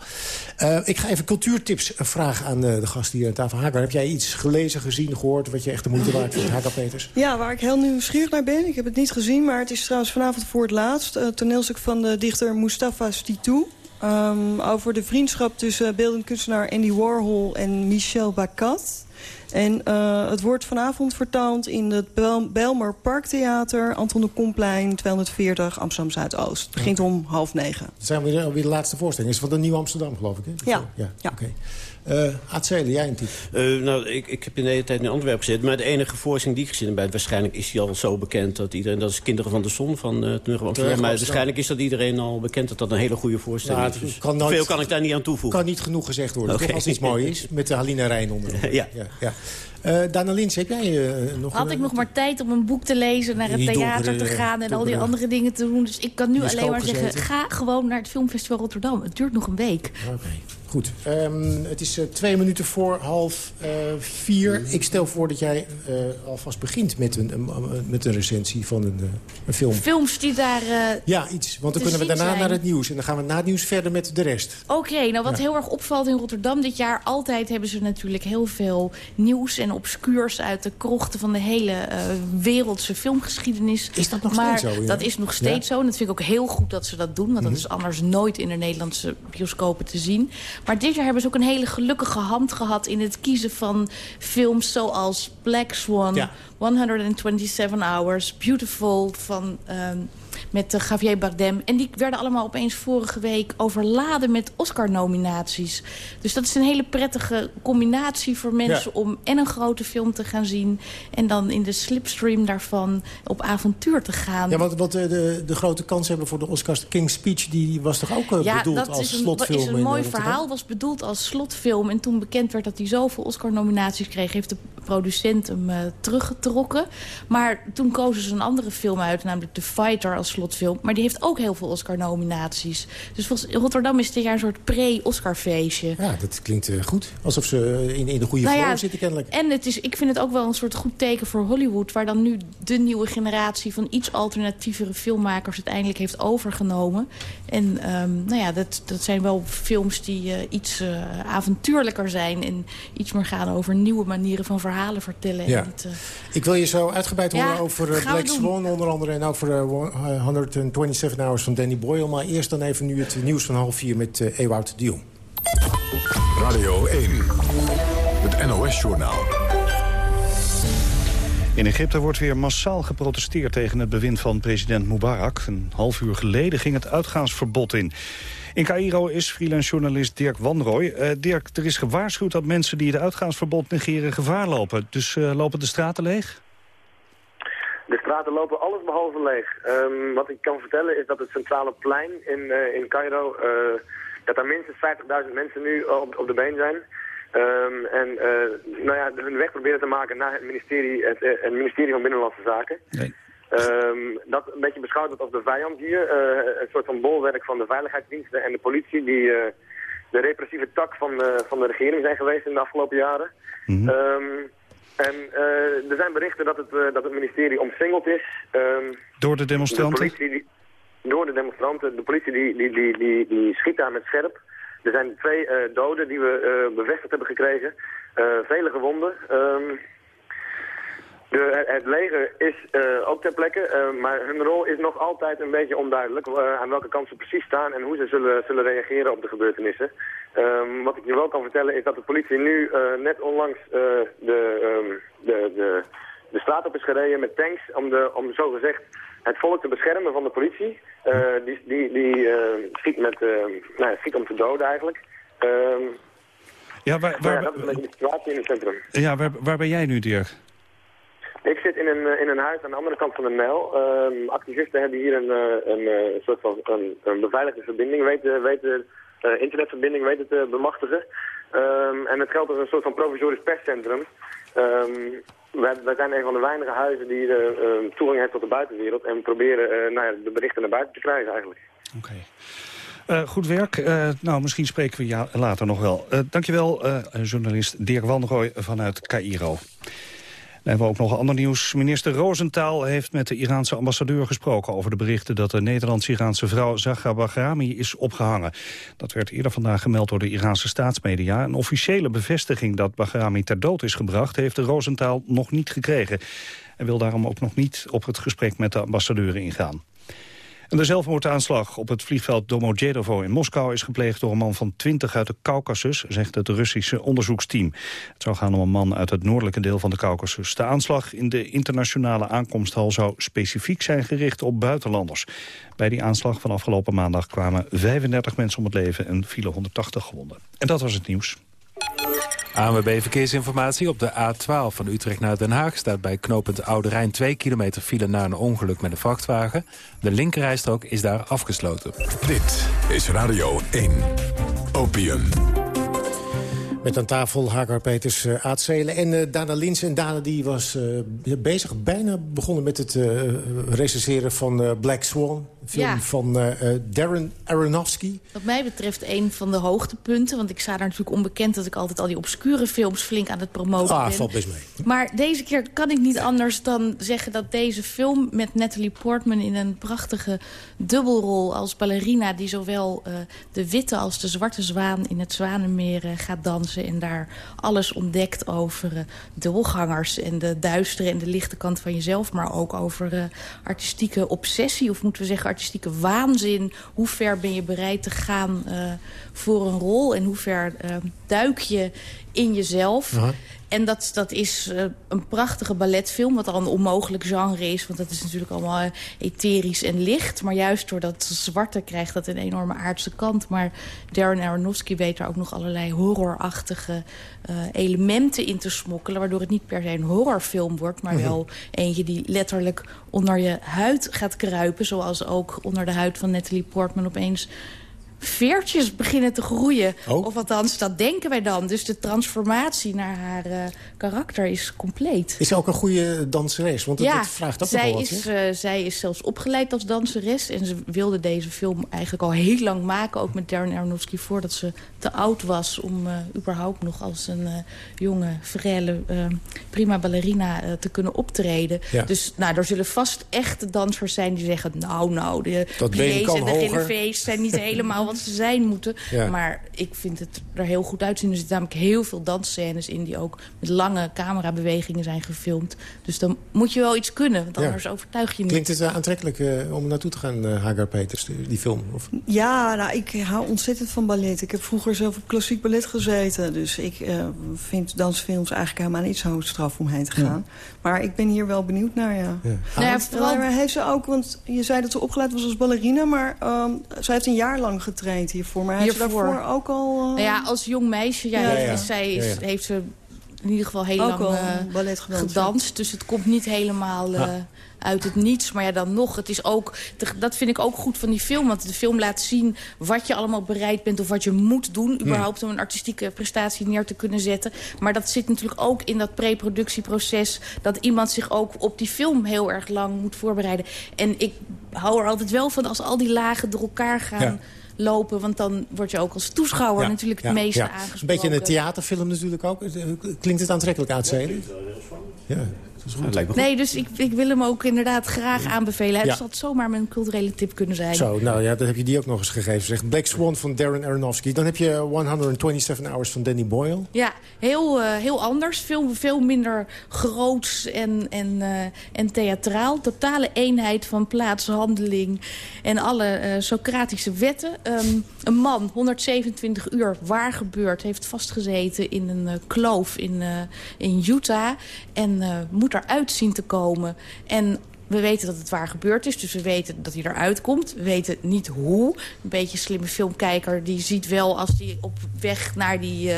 ik ga even cultuurtips vragen aan de gast hier aan tafel. Hagar, heb jij iets gelezen, gezien, gehoord... wat je echt de moeite waard vindt, Hagar Peters? Ja, waar ik heel nieuwsgierig naar ben. Ik heb het niet gezien, maar het is trouwens vanavond voor het laatst. Toneelstuk van de dichter Mustafa Stitou. Um, over de vriendschap tussen beeldend kunstenaar Andy Warhol en Michel Bacat. En uh, het wordt vanavond vertoond in het Belmer Parktheater... Anton de Komplein 240 Amsterdam Zuidoost. Het begint om half negen. Zijn we alweer de laatste voorstelling. is van de Nieuw Amsterdam, geloof ik, hè? Ja. ja. ja. Oké. Okay. Uh, jij een type? Uh, nou, ik, ik heb in de hele tijd in Antwerpen gezeten. Maar de enige voorstelling die ik gezien heb... waarschijnlijk is die al zo bekend dat iedereen... dat is Kinderen van de Zon van uh, Amsterdam. Maar waarschijnlijk is dat iedereen al bekend dat dat een hele goede voorstelling nou, is. Dus kan nooit, veel kan ik daar niet aan toevoegen. kan niet genoeg gezegd worden. Okay. Toch als iets mooi is, met de Halina Rijn onder. ja. ja, ja. Uh, Dana Lins, heb jij uh, nog... Had ik nog maar tijd om een boek te lezen, naar het theater donkere, te gaan... en donkere. al die andere dingen te doen. Dus ik kan nu alleen maar zeggen, ga gewoon naar het Filmfestival Rotterdam. Het duurt nog een week. Oké, okay. Goed. Um, het is uh, twee minuten voor half vier. Ik stel voor dat jij alvast begint met een, een, met een recensie van een, een film. Films die daar Ja, iets. Want dan kunnen we daarna zijn. naar het nieuws. En dan gaan we na het nieuws verder met de rest. Oké, okay, nou wat Ja. heel erg opvalt in Rotterdam dit jaar... altijd hebben ze natuurlijk heel veel nieuws en obscuurs... uit de krochten van de hele eh, wereldse filmgeschiedenis. Is dat nog maar steeds zo, ja? dat is nog steeds zo. En dat vind ik ook heel goed dat ze dat doen. Want Mhm. dat is anders nooit in de Nederlandse bioscopen te zien. Maar dit jaar hebben ze ook een hele gelukkige hand gehad... in het kiezen van films zoals Black Swan... Ja. 127 Hours, Beautiful van... ehm, met uh, Javier Bardem. En die werden allemaal opeens vorige week overladen met Oscar-nominaties. Dus dat is een hele prettige combinatie voor mensen... om en een grote film te gaan zien... en dan in de slipstream daarvan op avontuur te gaan. Ja, want, want de, de grote kans hebben voor de Oscars... King's Speech die was toch ook ja, bedoeld als slotfilm? Ja, dat is een mooi verhaal. was bedoeld als slotfilm. En toen bekend werd dat hij zoveel Oscar-nominaties kreeg... heeft de producent hem uh, teruggetrokken. Maar toen kozen ze een andere film uit, namelijk The Fighter als slotfilm. Maar die heeft ook heel veel Oscar-nominaties. Dus volgens Rotterdam is dit jaar een soort pre-Oscar-feestje. Ja, dat klinkt uh, goed. Alsof ze in, in de goede nou vorm zitten kennelijk. En het is, ik vind het ook wel een soort goed teken voor Hollywood... waar dan nu de nieuwe generatie van iets alternatievere filmmakers... uiteindelijk heeft overgenomen. En um, nou ja, dat, dat zijn wel films die uh, iets avontuurlijker zijn... en iets meer gaan over nieuwe manieren van verhalen vertellen. Ja. En uh... Ik wil je zo uitgebreid horen over Black Swan onder andere... en over uh, 127 Hours van Danny Boyle. Maar eerst dan even nu het nieuws van half vier met uh, Ewout de Jong. Radio 1, het NOS-journaal. In Egypte wordt weer massaal geprotesteerd tegen het bewind van president Mubarak. Een half uur geleden ging het uitgaansverbod in. In Cairo is freelancejournalist Dirk Wanrooy. Uh, Dirk, er is gewaarschuwd dat mensen die het uitgaansverbod negeren gevaar lopen. Dus uh, lopen de straten leeg? De straten lopen alles behalve leeg. Um, wat ik kan vertellen is dat het centrale plein in, uh, in Cairo... dat er minstens 50.000 mensen nu op, op de been zijn... Um, en uh, nou ja, hun weg proberen te maken naar het ministerie, het, het ministerie van Binnenlandse Zaken. Nee. Um, dat een beetje beschouwd wordt als de vijand hier. Uh, een soort van bolwerk van de veiligheidsdiensten en de politie die uh, de repressieve tak van de, van de regering zijn geweest in de afgelopen jaren. Mm -hmm. um, en er zijn berichten dat het, dat het ministerie omsingeld is. Door de demonstranten? De die, door de demonstranten. De politie die, die, die, die, die schiet daar met scherp. Er zijn twee doden die we bevestigd hebben gekregen. vele gewonden. De, het leger is ook ter plekke, maar hun rol is nog altijd een beetje onduidelijk aan welke kant ze precies staan en hoe ze zullen, zullen reageren op de gebeurtenissen. Um, wat ik je wel kan vertellen is dat de politie nu net onlangs de, um, de, de, de straat op is gereden met tanks om, de, om zogezegd het volk te beschermen van de politie. die die, die schiet, met, nou, schiet om te doden eigenlijk. Um, ja, waar, waar, ja, dat is een beetje de situatie in het centrum. Ja, waar, waar ben jij nu, Dirk? Ik zit in een, in een huis aan de andere kant van de Nijl. Um, activisten hebben hier een, eh, een, een, een soort van een, een beveiligde verbinding, weten, weten uh, internetverbinding weten te bemachtigen. Um, en het geldt als een soort van provisorisch perscentrum. Um, wij, zijn een van de weinige huizen die uh, toegang heeft tot de buitenwereld en proberen uh, nou ja, de berichten naar buiten te krijgen eigenlijk. Oké. Uh, goed werk. Uh, nou, misschien spreken we ja later nog wel. Dankjewel, journalist Dirk Wanrooy vanuit Cairo. Dan hebben we ook nog ander nieuws. Minister Rosenthal heeft met de Iraanse ambassadeur gesproken... over de berichten dat de Nederlands-Iraanse vrouw Zahra Bahrami is opgehangen. Dat werd eerder vandaag gemeld door de Iraanse staatsmedia. Een officiële bevestiging dat Bahrami ter dood is gebracht... heeft de Rosenthal nog niet gekregen. En wil daarom ook nog niet op het gesprek met de ambassadeur ingaan. En de zelfmoordaanslag op het vliegveld Domodedovo in Moskou is gepleegd door een man van 20 uit de Caucasus, zegt het Russische onderzoeksteam. Het zou gaan om een man uit het noordelijke deel van de Caucasus. De aanslag in de internationale aankomsthal zou specifiek zijn gericht op buitenlanders. Bij die aanslag van afgelopen maandag kwamen 35 mensen om het leven en vielen 180 gewonden. En dat was het nieuws. ANWB Verkeersinformatie op de A12 van Utrecht naar Den Haag... staat bij knooppunt Oude Rijn 2 kilometer file na een ongeluk met een vrachtwagen. De linkerrijstrook is daar afgesloten. Dit is Radio 1. Opium. Met aan tafel Hagar Peters, uh, Aad Zelen en uh, Dana Lins. En Dana die was uh, bezig, bijna begonnen met het recenseren van Black Swan. Een film ja. van Darren Aronofsky. Wat mij betreft een van de hoogtepunten. Want ik sta daar natuurlijk onbekend dat ik altijd al die obscure films flink aan het promoten ah, ben. valt best mee. Maar deze keer kan ik niet anders dan zeggen dat deze film met Natalie Portman... in een prachtige dubbelrol als ballerina... die zowel de witte als de zwarte zwaan in het Zwanenmeer gaat dansen en daar alles ontdekt over uh, dubbelgangers... en de duistere en de lichte kant van jezelf... maar ook over artistieke obsessie, of moeten we zeggen artistieke waanzin. Hoe ver ben je bereid te gaan uh, voor een rol? En hoe ver duik je in jezelf... en dat, dat is uh, een prachtige balletfilm, wat al een onmogelijk genre is. Want dat is natuurlijk allemaal uh, etherisch en licht. Maar juist door dat zwarte krijgt dat een enorme aardse kant. Maar Darren Aronofsky weet daar ook nog allerlei horrorachtige uh, elementen in te smokkelen. Waardoor het niet per se een horrorfilm wordt. Maar wel eentje die letterlijk onder je huid gaat kruipen. Zoals ook onder de huid van Natalie Portman opeens veertjes beginnen te groeien. Oh. Of althans, dat denken wij dan. Dus de transformatie naar haar uh, karakter is compleet. Is ze ook een goede danseres? Want dat, ja, dat vraagt ook zij wat. is, uh, zij is zelfs opgeleid als danseres. En ze wilde deze film eigenlijk al heel lang maken. Ook met Darren Aronofsky voordat ze te oud was... om uh, überhaupt nog als een jonge, frêle, prima ballerina te kunnen optreden. Ja. Dus nou, er zullen vast echte dansers zijn die zeggen... nou, nou, de pliés en de relevés zijn niet helemaal wat ze zijn moeten. Ja. Maar ik vind het er heel goed uitzien. Er zitten namelijk heel veel dansscènes in... die ook met lange camerabewegingen zijn gefilmd. Dus dan moet je wel iets kunnen, want Ja. anders overtuig je niet. Klinkt het eh, aantrekkelijk eh, om naartoe te gaan, eh, Hagar Peters, die, die film? Of? Ja, nou, ik hou ontzettend van ballet. Ik heb vroeger zelf op klassiek ballet gezeten. Dus ik eh, vind dansfilms eigenlijk helemaal niet zo straf om heen te gaan. Maar ik ben hier wel benieuwd naar, ja. Ja. Nou ja, vooral- Maar heeft ze ook, want je zei dat ze opgeleid was als ballerina... maar ehm zij heeft een jaar lang getraind hiervoor. Maar heeft ze daarvoor ook al... eh, Nou ja, als jong meisje ja, Ja, ja. Is zij is, Ja, ja. heeft ze in ieder geval heel ook lang eh, ballet gedanst. Dus het komt niet helemaal eh, uit het niets. Maar ja, dan nog, het is ook, te- dat vind ik ook goed van die film. Want de film laat zien wat je allemaal bereid bent... of wat je moet doen, überhaupt om een artistieke prestatie neer te kunnen zetten. Maar dat zit natuurlijk ook in dat pre-productieproces... dat iemand zich ook op die film heel erg lang moet voorbereiden. En ik hou er altijd wel van als al die lagen door elkaar gaan... Ja. Lopen, want dan word je ook als toeschouwer Ja, natuurlijk ja, het meeste ja. aangesproken. Een beetje een theaterfilm natuurlijk ook. Eh, Klinkt het aantrekkelijk aan, Zelen? Ja, dat is goed. lijkt me goed. Nee, dus ik, ik wil hem ook inderdaad graag aanbevelen. Het Ja. zal zomaar mijn culturele tip kunnen zijn. Zo, nou ja, dan heb je die ook nog eens gegeven. Zeg. Black Swan van Darren Aronofsky. Dan heb je 127 Hours van Danny Boyle. Ja, heel, eh, heel anders. Veel, veel minder groots en, en, eh, en theatraal. Totale eenheid van plaats, handeling en alle eh, Socratische wetten. Ehm, een man, 127 uur, waar gebeurd, heeft vastgezeten in een kloof in, in Utah. En eh, moet eruit zien te komen. En we weten dat het waar gebeurd is, dus we weten dat hij eruit komt. We weten niet hoe. Een beetje een slimme filmkijker die ziet wel als hij op weg naar die, eh,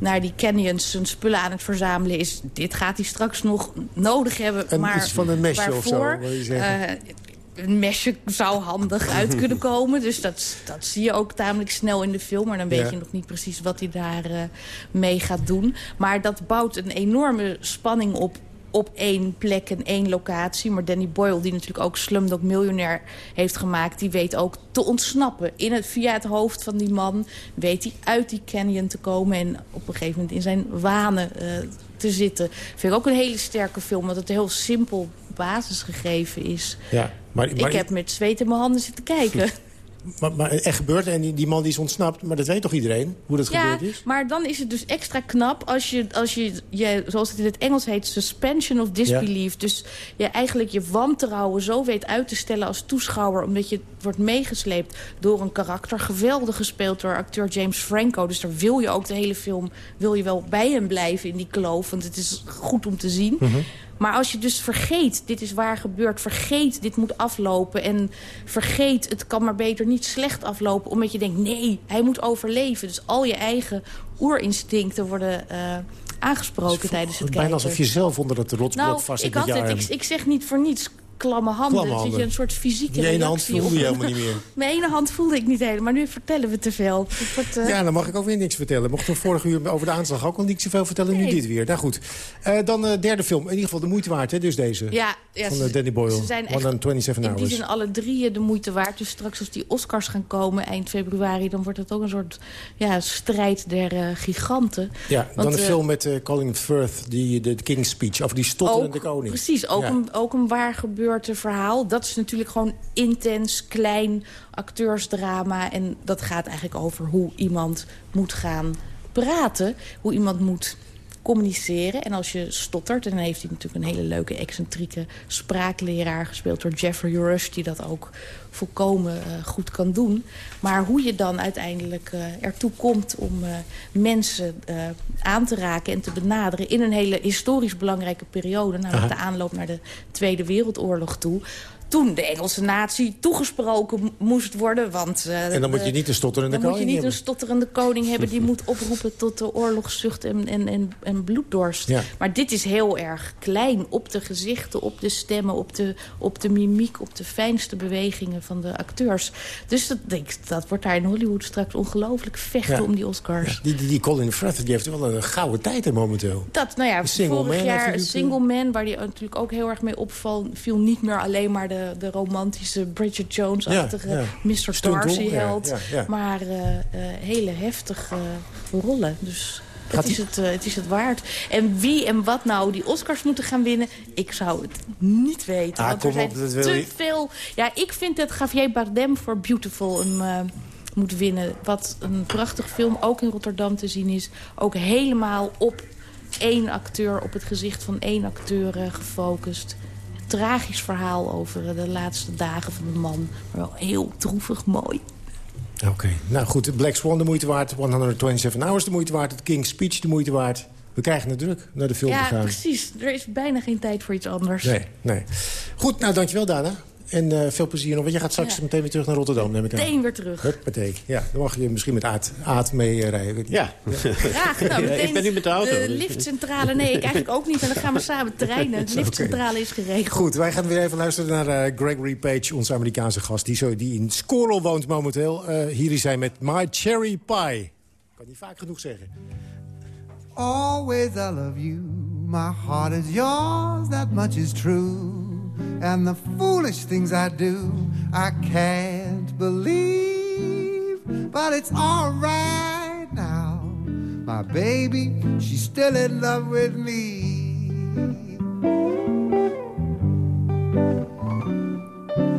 naar die canyons zijn spullen aan het verzamelen is. Dit gaat hij straks nog nodig hebben. Maar iets van een mesje of zo, waarvoor? je zeggen. Eh, een mesje zou handig uit kunnen komen. Dus dat, dat zie je ook tamelijk snel in de film. Maar dan weet Ja. je nog niet precies wat hij daar eh, mee gaat doen. Maar dat bouwt een enorme spanning op op één plek en één locatie. Maar Danny Boyle, die natuurlijk ook Slumdog Millionaire heeft gemaakt... die weet ook te ontsnappen. In het, via het hoofd van die man weet hij uit die canyon te komen... en op een gegeven moment in zijn wanen eh, te zitten. Vind ik ook een hele sterke film, want het een heel simpel basisgegeven is. Ja, maar, maar, ik heb met zweet in mijn handen zitten kijken. maar, maar echt gebeurd en die, die man die is ontsnapt. Maar dat weet toch iedereen, hoe dat Ja, gebeurd is? maar dan is het dus extra knap als je, als je, je, zoals het in het Engels heet, suspension of disbelief. Dus je eigenlijk je wantrouwen zo weet uit te stellen als toeschouwer. Omdat je wordt meegesleept door een karakter. Geweldig gespeeld door acteur James Franco. Dus daar wil je ook de hele film, wil je wel bij hem blijven in die kloof. Want het is goed om te zien. Maar als je dus vergeet, dit is waar gebeurd. Vergeet, dit moet aflopen. En vergeet, het kan maar beter niet slecht aflopen. Omdat je denkt, nee, hij moet overleven. Dus al je eigen oerinstincten worden eh, aangesproken tijdens het Bijna kijken. alsof je zelf onder dat rotsblok nou, vast ik, had het, ik zeg niet voor niets klamme handen. Klamme Dus dat je een soort fysieke Die ene hand voelde je helemaal niet meer. Mijn ene hand voelde ik niet helemaal. Maar nu vertellen we te veel. Wordt, eh, Ja, dan mag ik ook weer niks vertellen. Mocht we vorige uur over de aanslag ook al niet zoveel vertellen. Nu dit weer. Nou goed. Eh, dan de derde film. In ieder geval de moeite waard, hè? Dus deze. Ja, ja, van eh, Danny Boyle. Ze zijn echt 127 in die Hours. zijn alle drie de moeite waard. Dus straks als die Oscars gaan komen eind februari... dan wordt het ook een soort ja, strijd der eh, giganten. Ja, dan een eh, film met eh, Colin Firth, die, de, King's Speech. Over die stotterende koning. Precies, ook, Ja. een, ook een waar gebeurd verhaal. Dat is natuurlijk gewoon intens, klein acteursdrama. En dat gaat eigenlijk over hoe iemand moet gaan praten. Hoe iemand moet communiceren. En als je stottert, en dan heeft hij natuurlijk een hele leuke, excentrieke spraakleraar gespeeld door Jeffrey Rush, die dat ook volkomen uh, goed kan doen. Maar hoe je dan uiteindelijk uh, ertoe komt om uh, mensen aan te raken en te benaderen... in een hele historisch belangrijke periode, namelijk Aha. de aanloop naar de Tweede Wereldoorlog toe toen de Engelse natie toegesproken moest worden. Want, uh, en dan moet je niet een stotterende koning hebben. Dan moet je niet een stotterende koning hebben... die moet oproepen tot de oorlogszucht en, en, en, en bloeddorst. Ja. Maar dit is heel erg klein. Op de gezichten, op de stemmen, op de, op de mimiek... op de fijnste bewegingen van de acteurs. Dus dat, denk, dat wordt daar in Hollywood straks ongelooflijk vechten ja. om die Oscars. Ja. Die, die, die Colin Firth die heeft wel een gouden tijd hè, momenteel. Dat, nou ja, vorig man jaar Single Man... waar die natuurlijk ook heel erg mee opval... viel niet meer alleen maar de de, romantische Bridget Jones-achtige ja, ja. Mr. Darcy-held. Ja, maar uh, uh, hele heftige rollen. Dus het is het, uh, het is het waard. En wie en wat nou die Oscars moeten gaan winnen... ik zou het niet weten. Ah, want er zijn op, te veel... Ja, ik vind dat Javier Bardem voor Beautiful... een moet winnen. Wat een prachtig film, ook in Rotterdam te zien is. Ook helemaal op één acteur, op het gezicht van één acteur gefocust tragisch verhaal over de laatste dagen van de man. Maar wel heel droevig mooi. Oké, okay. nou goed, Black Swan de moeite waard, 127 Hours de moeite waard, het King's Speech de moeite waard. We krijgen het druk naar de film ja, te gaan. Ja, precies. Er is bijna geen tijd voor iets anders. Nee, nee. Goed, nou dankjewel Dana. En uh, veel plezier nog. Want je gaat straks ja. meteen weer terug naar Rotterdam, neem ik aan. Meteen weer terug. Huppatee. Ja, dan mag je misschien met Aad, Aad mee uh, rijden. Ja. ja. Graag. Nou, meteen ik ben nu met de auto. De liftcentrale. Nee, ik eigenlijk ook niet. En dan gaan we samen treinen. De liftcentrale okay. is geregeld. Goed, wij gaan weer even luisteren naar uh, Gregory Page, onze Amerikaanse gast. Die, zo, die in Squirrel woont momenteel. hier is hij met My Cherry Pie. Ik kan niet vaak genoeg zeggen. Always I love you. My heart is yours. That much is true. And the foolish things I do, I can't believe. But it's alright now. My baby, she's still in love with me.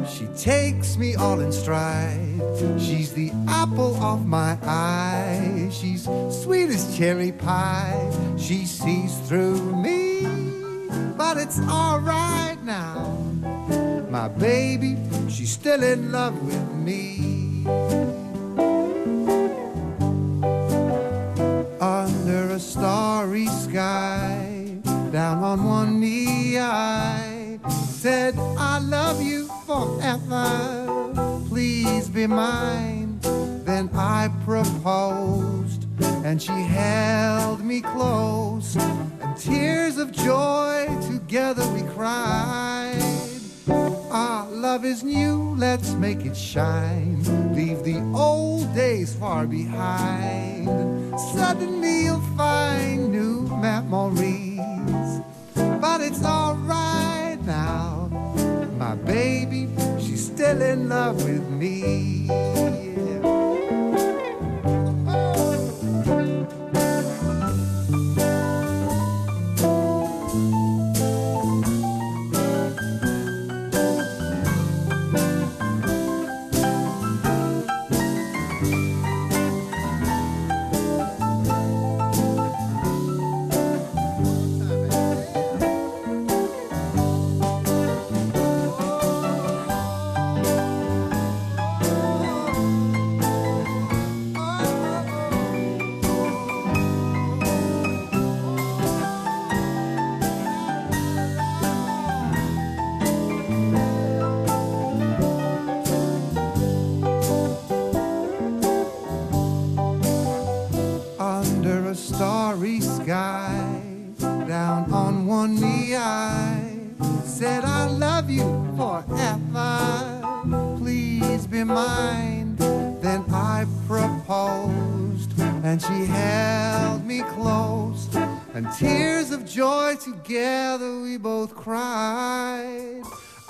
She takes me all in stride. She's the apple of my eye. She's sweet as cherry pie. She sees through me. But it's alright now. My baby, she's still in love with me. Under a starry sky, down on one knee, I said, I love you forever. Please be mine. Then I proposed, and she held me close, and tears of joy together we cried. Our love is new, let's make it shine. Leave the old days far behind. Suddenly you'll find new memories. But it's alright now. My baby, she's still in love with me. starry sky. Down on one knee, I said, I love you forever. Please be mine. Then I proposed, and she held me close. And tears of joy together we both cried.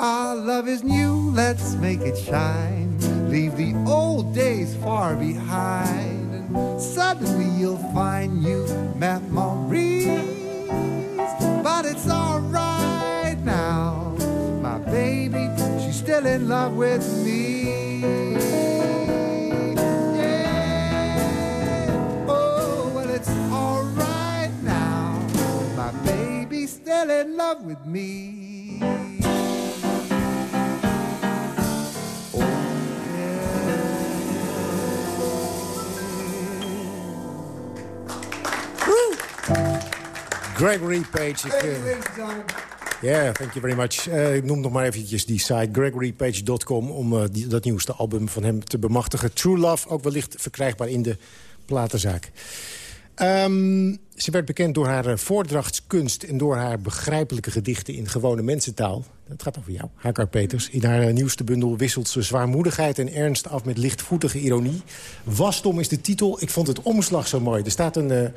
Our love is new, let's make it shine. Leave the old days far behind. And suddenly you'll find new memories. But it's alright now. My baby, she's still in love with me. Yeah, oh, well, it's alright now, my baby's still in love with me. Gregory Page. Ik, eh, Ja, thank you very much. Eh, ik noem nog maar eventjes die site gregorypage.com... om eh, die, dat nieuwste album van hem te bemachtigen. True Love, ook wellicht verkrijgbaar in de platenzaak. Ehm, ze werd bekend door haar voordrachtskunst... en door haar begrijpelijke gedichten in gewone mensentaal. Het gaat over jou, Hakar Peters. In haar eh, nieuwste bundel wisselt ze zwaarmoedigheid en ernst af met lichtvoetige ironie. Wasdom is de titel. Ik vond het omslag zo mooi. Er staat een, uh,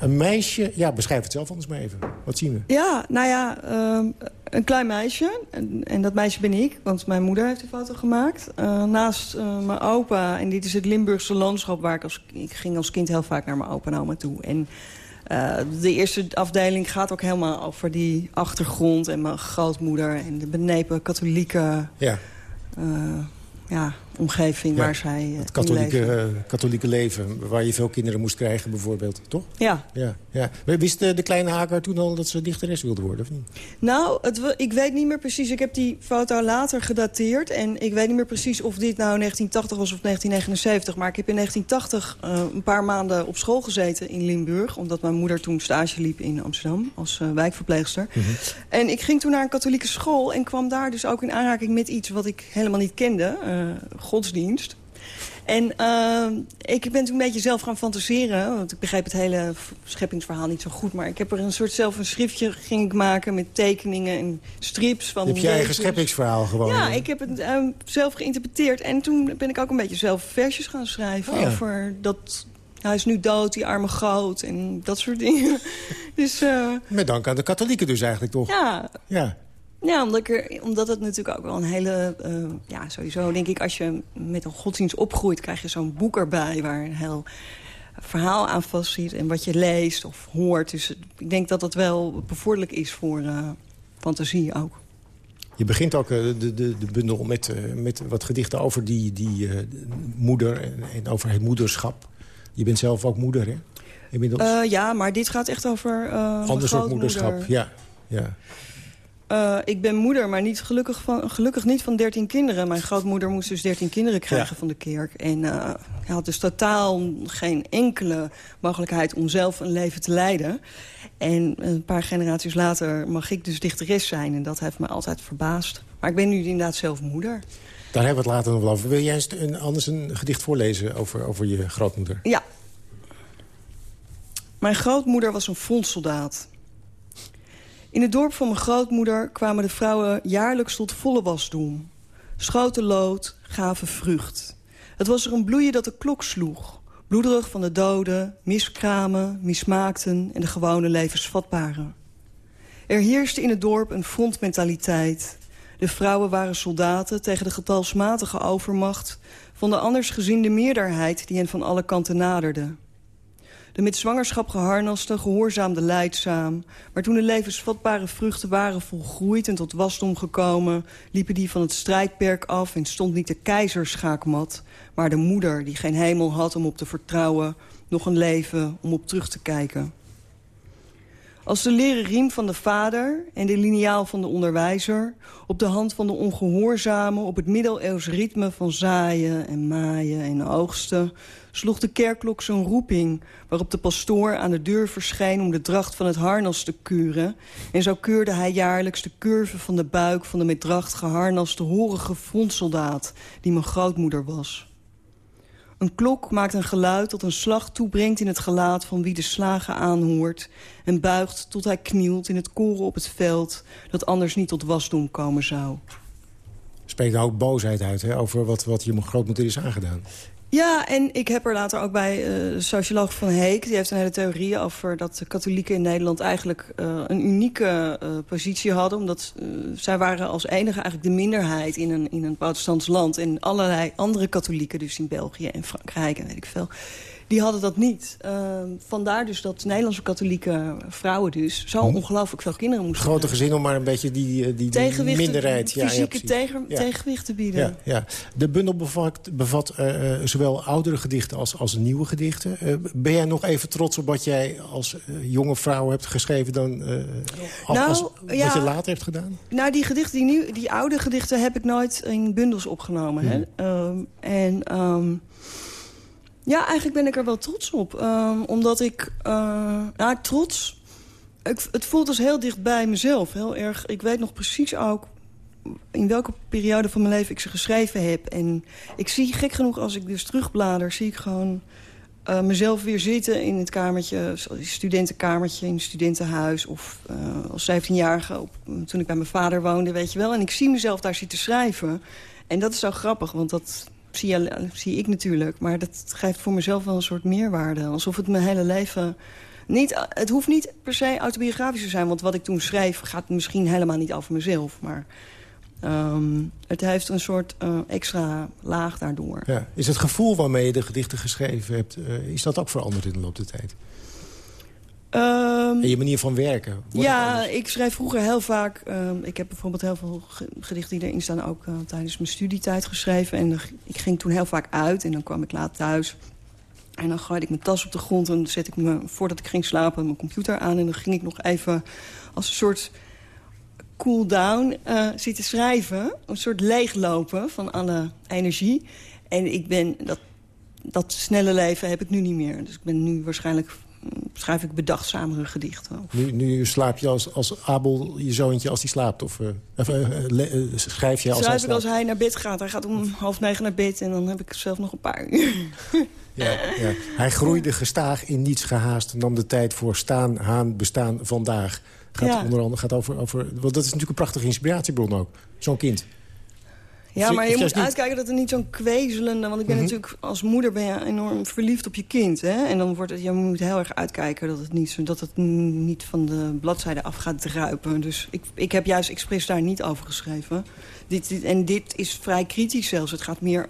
een meisje... Ja, beschrijf het zelf anders maar even. Wat zien we? Ja, nou ja, uh, een klein meisje. En, en, dat meisje ben ik, want mijn moeder heeft die foto gemaakt. Naast mijn opa, en dit is het Limburgse landschap... waar ik, als, ik ging als kind heel vaak naar mijn opa en oma toe. En uh, de eerste afdeling gaat ook helemaal over die achtergrond... en mijn grootmoeder en de benepen katholieke... Ja. Uh, ja, omgeving waar zij uh, het katholieke, uh, katholieke leven, waar je veel kinderen moest krijgen bijvoorbeeld, toch? Ja. ja, ja. Wist de, de kleine Haker toen al dat ze dichteres wilde worden, of niet? Nou, het, ik weet niet meer precies. Ik heb die foto later gedateerd. En ik weet niet meer precies of dit nou 1980 was of 1979. Maar ik heb in 1980 uh, een paar maanden op school gezeten in Limburg. Omdat mijn moeder toen stage liep in Amsterdam als wijkverpleegster. Mm -hmm. En ik ging toen naar een katholieke school en kwam daar dus ook in aanraking met iets wat ik helemaal niet kende. Godsdienst. En uh, ik ben toen een beetje zelf gaan fantaseren. Want ik begreep het hele scheppingsverhaal niet zo goed. Maar ik heb er een soort zelf een schriftje ging ik maken met tekeningen en strips. Van je hebt je eigen scheppingsverhaal gewoon. Ja, ik heb het uh, zelf geïnterpreteerd. En toen ben ik ook een beetje zelf versjes gaan schrijven. Oh, ja. Over dat hij is nu dood, die arme goot en dat soort dingen. dus, uh, Met dank aan de katholieken dus eigenlijk toch? Ja. ja. Ja, omdat, ik er, omdat het natuurlijk ook wel een hele... Uh, ja, sowieso denk ik, als je met een godsdienst opgroeit... krijg je zo'n boek erbij waar een heel verhaal aan vastzit... en wat je leest of hoort. Dus ik denk dat dat wel bevorderlijk is voor uh, fantasie ook. Je begint ook uh, de, de, de bundel met, met wat gedichten over die, die moeder... En, en, over het moederschap. Je bent zelf ook moeder, hè? Inmiddels? ja, maar dit gaat echt over Anders ook moederschap, ja. ja. Uh, ik ben moeder, maar niet gelukkig, van, gelukkig niet van 13 kinderen. Mijn grootmoeder moest dus 13 kinderen krijgen ja. van de kerk. En uh, hij had dus totaal geen enkele mogelijkheid om zelf een leven te leiden. En een paar generaties later mag ik dus dichteres zijn. En dat heeft me altijd verbaasd. Maar ik ben nu inderdaad zelf moeder. Daar hebben we het later nog wel over. Wil jij een, anders een gedicht voorlezen over, over je grootmoeder? Ja. Mijn grootmoeder was een frontsoldaat. In het dorp van mijn grootmoeder kwamen de vrouwen jaarlijks tot volle wasdom. Schoten lood, gaven vrucht. Het was er een bloeien dat de klok sloeg. Bloederig van de doden, miskramen, mismaakten en de gewone levensvatbaren. Er heerste in het dorp een frontmentaliteit. De vrouwen waren soldaten tegen de getalsmatige overmacht... van de andersgezinde meerderheid die hen van alle kanten naderde. De met zwangerschap geharnaste gehoorzaamde leidzaam. Maar toen de levensvatbare vruchten waren volgroeid en tot wasdom gekomen... liepen die van het strijdperk af en stond niet de keizer schaakmat... maar de moeder die geen hemel had om op te vertrouwen... nog een leven om op terug te kijken. Als de leren riem van de vader en de liniaal van de onderwijzer... op de hand van de ongehoorzame op het middeleeuws ritme van zaaien en maaien en oogsten... sloeg de kerkklok zijn roeping... waarop de pastoor aan de deur verscheen om de dracht van het harnas te kuren... en zo keurde hij jaarlijks de curve van de buik van de met dracht geharnaste horige frontsoldaat... die mijn grootmoeder was. Een klok maakt een geluid dat een slag toebrengt in het gelaat van wie de slagen aanhoort... en buigt tot hij knielt in het koren op het veld... dat anders niet tot wasdom komen zou. Spreekt ook boosheid uit hè, over wat, wat je grootmoeder is aangedaan. Ja, en ik heb er later ook bij uh, socioloog Van Heek... die heeft een hele theorie over dat de katholieken in Nederland... eigenlijk uh, een unieke uh, positie hadden. Omdat zij waren als enige eigenlijk de minderheid in een, in een protestants land. En allerlei andere katholieken, dus in België en Frankrijk en weet ik veel... die hadden dat niet. Ehm, vandaar dus dat Nederlandse katholieke vrouwen dus... zo Hm. ongelooflijk veel kinderen moesten Grote gezin om maar een beetje die, eh, die, die minderheid... Ja, fysieke tegen, Ja. tegenwicht te bieden. Ja, ja. De bundel bevat, bevat eh, eh, zowel oudere gedichten als, als nieuwe gedichten. Ben jij nog even trots op wat jij als jonge vrouw hebt geschreven... dan Nou, als wat je later hebt gedaan? Nou, die gedichten, die, nieuw, die oude gedichten heb ik nooit in bundels opgenomen. Hè? Ehm, en ehm, ja, eigenlijk ben ik er wel trots op. Ehm, omdat ik, eh, nou, trots... Ik, het voelt als heel dicht bij mezelf. Heel erg, ik weet nog precies ook in welke periode van mijn leven ik ze geschreven heb. En ik zie, gek genoeg, als ik dus terugblader... zie ik gewoon eh, mezelf weer zitten in het kamertje... studentenkamertje in studentenhuis... of eh, als 17-jarige op- toen ik bij mijn vader woonde, weet je wel. En ik zie mezelf daar zitten schrijven. En dat is zo grappig, want dat zie, ik natuurlijk. Maar dat geeft voor mezelf wel een soort meerwaarde. Alsof het mijn hele leven... Niet, het hoeft niet per se autobiografisch te zijn... want wat ik toen schreef gaat misschien helemaal niet over mezelf. Maar ehm, het heeft een soort eh, extra laag daardoor. Ja. Is het gevoel waarmee je de gedichten geschreven hebt... eh, is dat ook veranderd in de loop der tijd? Ehm, En je manier van werken? ja, ik schrijf vroeger heel vaak... ehm, ik heb bijvoorbeeld heel veel ge- gedichten die erin staan... ook eh, tijdens mijn studietijd geschreven. En ik ging toen heel vaak uit en dan kwam ik laat thuis. En dan gooide ik mijn tas op de grond en zet ik me... voordat ik ging slapen mijn computer aan... en dan ging ik nog even als een soort cool-down eh, zitten schrijven. Een soort leeglopen van alle energie. En ik ben... Dat, dat snelle leven heb ik nu niet meer. Dus ik ben nu waarschijnlijk... schrijf ik bedachtzamere gedichten. Nu, nu slaap je als, als Abel, je zoontje, als die slaapt? Of, eh, of, eh, le- eh, schrijf je als hij Schrijf ik slaapt? als hij naar bed gaat. Hij gaat om half negen naar bed en dan heb ik zelf nog een paar uur. Ja, ja. Hij groeide gestaag in niets gehaast... nam de tijd voor staan, haan, bestaan, vandaag. Gaat Ja. onder andere gaat over, over... Want dat is natuurlijk een prachtige inspiratiebron ook. Zo'n kind. Ja, maar je moet niet. uitkijken dat er niet zo'n kwezelende... want ik ben Mhm. natuurlijk als moeder ben je enorm verliefd op je kind. Hè? En dan wordt het, je moet heel erg uitkijken dat het niet, zo- dat het niet van de bladzijde af gaat druipen. Dus ik, ik heb juist expres daar niet over geschreven. Dit, dit, en dit is vrij kritisch zelfs. Het gaat meer...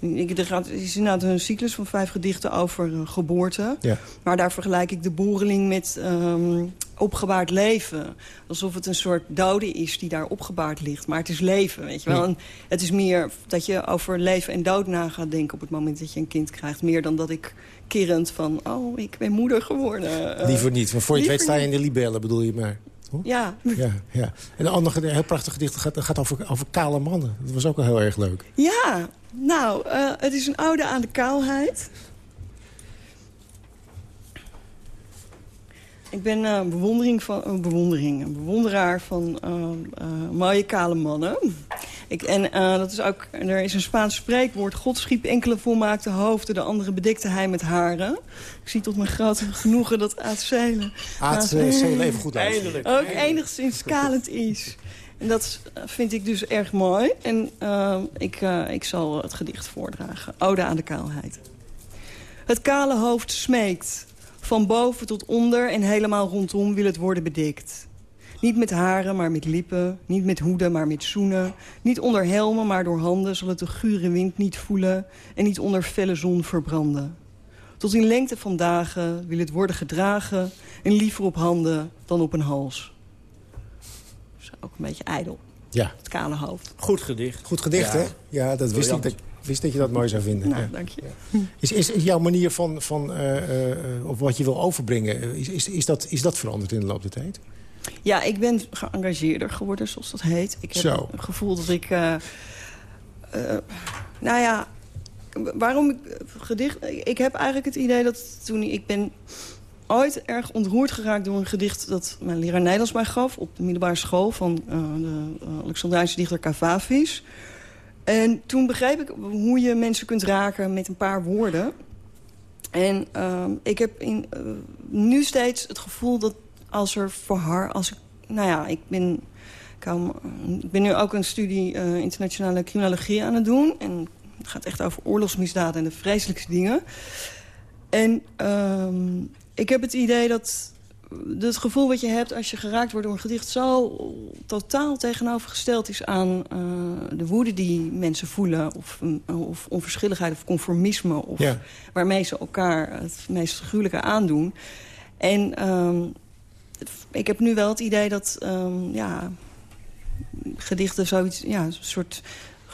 Ik, er gaat, het is inderdaad een cyclus van vijf gedichten over eh, geboorte. Ja. Maar daar vergelijk ik de boereling met ehm, opgebaard leven. Alsof het een soort dode is die daar opgebaard ligt. Maar het is leven, weet je wel. En het is meer dat je over leven en dood na gaat denken... op het moment dat je een kind krijgt. Meer dan dat ik kerend van, oh, ik ben moeder geworden. Eh, Liever niet, want voor je het weet sta je in de libellen, bedoel je maar. Ja. Ja, ja. En een ander gedi- heel prachtig gedicht gaat, gaat over, over kale mannen. Dat was ook wel heel erg leuk. Ja, nou, eh, het is een ode aan de kaalheid. Ik ben eh, bewondering van, een bewondering, een bewonderaar van eh, eh, mooie kale mannen. Ik, en eh, dat is ook, er is een Spaans spreekwoord. God schiep enkele volmaakte hoofden, de andere bedekte hij met haren. Ik zie tot mijn grote genoegen dat Aad Zelen even goed luisteren. Ook enigszins kalend is. En dat vind ik dus erg mooi. En ik, eh, ik zal het gedicht voordragen. Ode aan de kaalheid. Het kale hoofd smeekt. Van boven tot onder en helemaal rondom wil het worden bedekt. Niet met haren, maar met lippen. Niet met hoeden, maar met zoenen. Niet onder helmen, maar door handen zal het de gure wind niet voelen... en niet onder felle zon verbranden. Tot in lengte van dagen wil het worden gedragen... en liever op handen dan op een hals. Dat is ook een beetje ijdel, Ja. het kale hoofd. Goed gedicht. Goed gedicht, Ja. hè? Ja, dat wist ik, wist dat je dat mooi zou vinden. Nou, ja. dank je. Is, is, jouw manier van, van eh, eh, of wat je wil overbrengen, is, is, is, dat, is dat veranderd in de loop der tijd? Ja, ik ben geëngageerder geworden, zoals dat heet. Ik heb Zo. het gevoel dat ik... eh, nou ja, waarom ik gedicht... Ik heb eigenlijk het idee dat toen ik ben ooit erg ontroerd geraakt door een gedicht... dat mijn leraar Nederlands mij gaf op de middelbare school... van de Alexandrijnse dichter Cavavis. En toen begreep ik hoe je mensen kunt raken met een paar woorden... En ehm, ik heb in, eh, nu steeds het gevoel dat als er voor haar... Als ik, nou ja, ik ben, ik, ik ben nu ook een studie eh, internationale criminologie aan het doen. En het gaat echt over oorlogsmisdaden en de vreselijkste dingen. En ehm, ik heb het idee dat het gevoel wat je hebt als je geraakt wordt door een gedicht... zo totaal tegenovergesteld is aan uh, de woede die mensen voelen... of, of onverschilligheid of conformisme... of Ja. waarmee ze elkaar het meest gruwelijke aandoen. En ehm, ik heb nu wel het idee dat ehm, ja, gedichten zoiets... Ja, een soort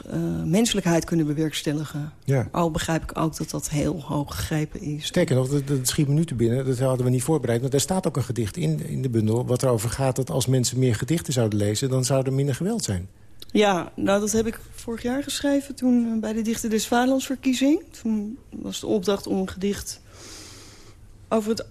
eh, menselijkheid kunnen bewerkstelligen. Ja. Al begrijp ik ook dat dat heel hoog gegrepen is. Sterker nog, dat, dat schiet me nu te binnen. Dat hadden we niet voorbereid. Maar er staat ook een gedicht in, in de bundel... wat erover gaat dat als mensen meer gedichten zouden lezen... dan zou er minder geweld zijn. Ja, nou dat heb ik vorig jaar geschreven toen eh, bij de Dichter des Vaderlandsverkiezing. Toen was de opdracht om een gedicht over het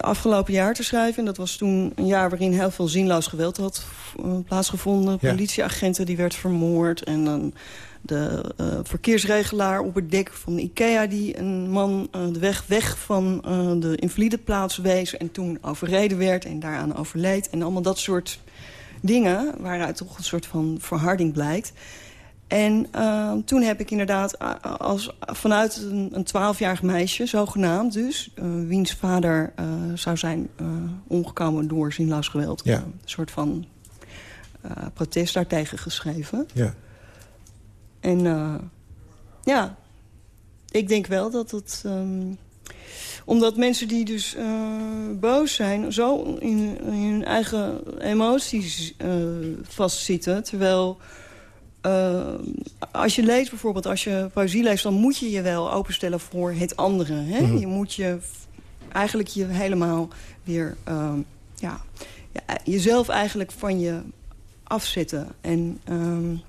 afgelopen jaar te schrijven. En dat was toen een jaar waarin heel veel zinloos geweld had uh, plaatsgevonden. Ja. Politieagenten die werd vermoord. En dan de uh, verkeersregelaar op het dek van Ikea... die een man uh, de weg weg van de invalideplaats wees... en toen overreden werd en daaraan overleed. En allemaal dat soort dingen waaruit toch een soort van verharding blijkt. En uh, toen heb ik inderdaad als, vanuit een twaalfjarig meisje, zogenaamd dus... Uh, wiens vader uh, zou zijn omgekomen door zinloos geweld. Ja. Een soort van protest daartegen geschreven. Ja. En ja, ik denk wel dat het... Um, omdat mensen die dus boos zijn... zo in, in hun eigen emoties vastzitten. Terwijl uh, als je leest bijvoorbeeld, als je poëzie leest... dan moet je je wel openstellen voor het andere. Hè? Mm -hmm. Je moet je eigenlijk je helemaal weer... ja, ja, jezelf eigenlijk van je afzetten. En... Um,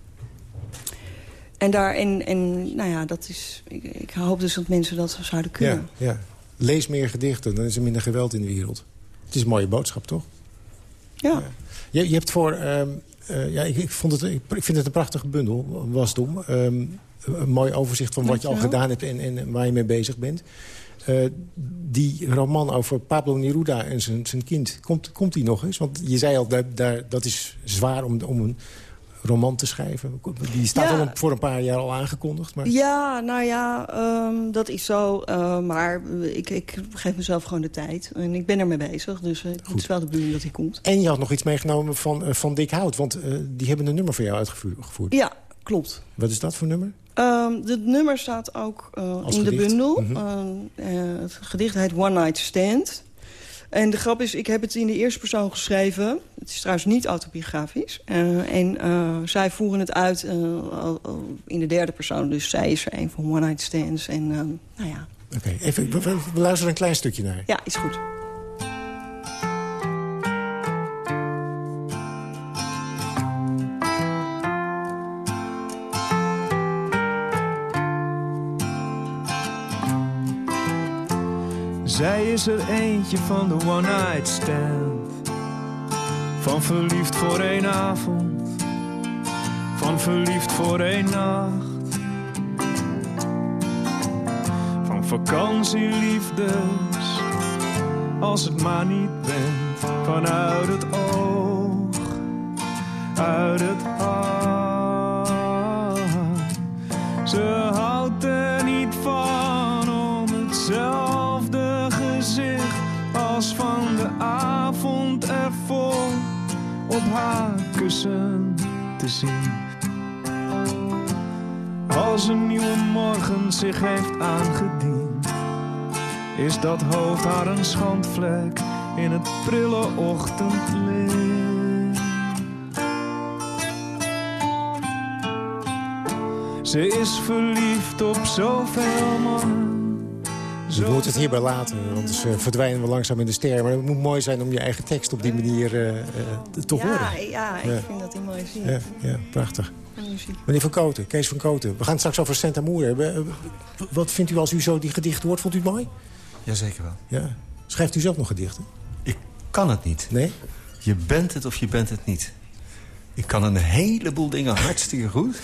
en daar, en, en nou ja, dat is, ik, ik hoop dus dat mensen dat zouden kunnen. Ja, ja lees meer gedichten, dan is er minder geweld in de wereld. Het is een mooie boodschap, toch? Ja. ja. Je, je, hebt voor... Um, uh, ja, ik, ik, vond het, ik, ik, vind het een prachtige bundel, wasdom. Um, een mooi overzicht van wat je al gedaan hebt en, en waar je mee bezig bent. Uh, die roman over Pablo Neruda en zijn, zijn kind, komt, komt die nog eens? Want je zei al, daar, daar, dat is zwaar om, om een roman te schrijven. Die staat ja. al voor een paar jaar al aangekondigd. Maar... Ja, nou ja, um, dat is zo. Uh, maar ik, ik geef mezelf gewoon de tijd. En ik ben ermee bezig. Dus uh, het is wel de bedoeling dat hij komt. En je had nog iets meegenomen van, uh, van Dick Hout. Want die hebben een nummer voor jou uitgevoerd. Ja, klopt. Wat is dat voor nummer? Um, het nummer staat ook in gedicht. de bundel. Mm -hmm. het gedicht heet One Night Stand. En de grap is, ik heb het in de eerste persoon geschreven. Het is trouwens niet autobiografisch. Uh, en uh, zij voeren het uit uh, in de derde persoon. Dus zij is er een van One Night Stands. En nou ja. Oké, okay, even, we luisteren een klein stukje naar. Ja, is goed. Is er eentje van de one night stand. Van verliefd voor één avond. Van verliefd voor één nacht. Van vakantieliefdes. Als het maar niet bent. Vanuit het oog. Uit het hart. Ze haar kussen te zien. Als een nieuwe morgen zich heeft aangediend, is dat hoofd haar een schandvlek in het prille ochtendlicht. Ze is verliefd op zoveel mannen. Je moet het hierbij laten, anders uh, verdwijnen we langzaam in de ster. Maar het moet mooi zijn om je eigen tekst op die manier uh, te ja, horen. Ja, ik ja. vind dat hij mooi ziet. Ja, ja prachtig. Meneer Van Koten, Kees van Koten. We gaan het straks over Santa Moer hebben. Wat vindt u als u zo die gedichten hoort? Vond u het mooi? Jazeker wel. Ja. Schrijft u zelf nog gedichten? Ik kan het niet. Nee? Je bent het of je bent het niet. Ik kan een heleboel dingen hartstikke goed.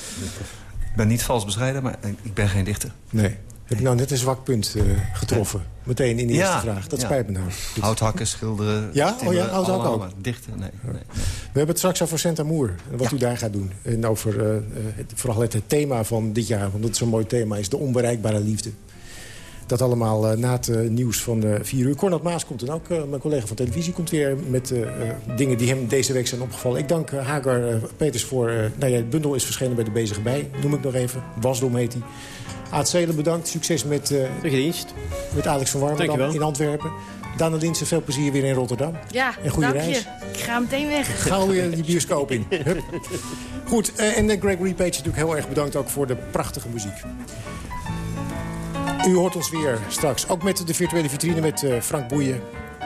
Ik ben niet vals bescheiden, maar ik ben geen dichter. Nee. Heb je nou net een zwak punt uh, getroffen? Meteen in de eerste vraag. Dat ja. spijt me nou. Houthakken, schilderen, Ja? Oh ja, houthakken ook. Dichten, nee, nee, nee, We hebben het straks over Santa Moer. En wat u daar gaat doen. En over uh, het, vooral het, het, thema van dit jaar. Want dat is zo'n mooi thema. Is de onbereikbare liefde. Dat allemaal na het nieuws van 4 uur. Cornel Maas komt dan ook. mijn collega van televisie komt weer met dingen die hem deze week zijn opgevallen. Ik dank Hagar Peters voor... nou ja, het bundel is verschenen bij de Bezige Bij. Noem ik nog even. Wasdom heet hij. Aad Zelen bedankt. Succes met, uh, met Alex van Warmerdam in Antwerpen. Dana Linsen, veel plezier weer in Rotterdam. Ja, en goede reis. Je. Ik ga meteen weg. Ga weer die bioscoop in. Goed, uh, en Gregory Page natuurlijk heel erg bedankt ook voor de prachtige muziek. U hoort ons weer straks, ook met de virtuele vitrine met uh, Frank Boeien...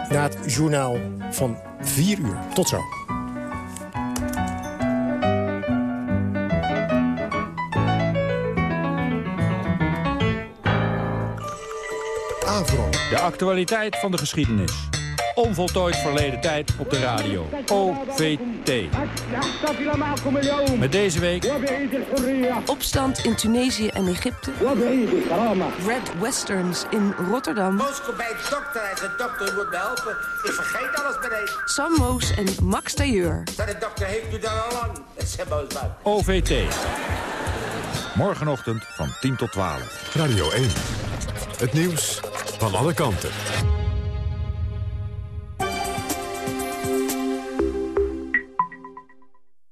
na het journaal van 4 uur. Tot zo. De actualiteit van de geschiedenis. Onvoltooid verleden tijd op de radio. OVT. Met deze week... Opstand in Tunesië en Egypte. Red Westerns in Rotterdam. Moskou bij de dokter en de dokter moet me helpen. Ik vergeet alles meteen. Sam Moos en Max Tailleur. De dokter heeft u dan al lang. OVT. Morgenochtend van 10 tot 12. Radio 1. Het nieuws van alle kanten.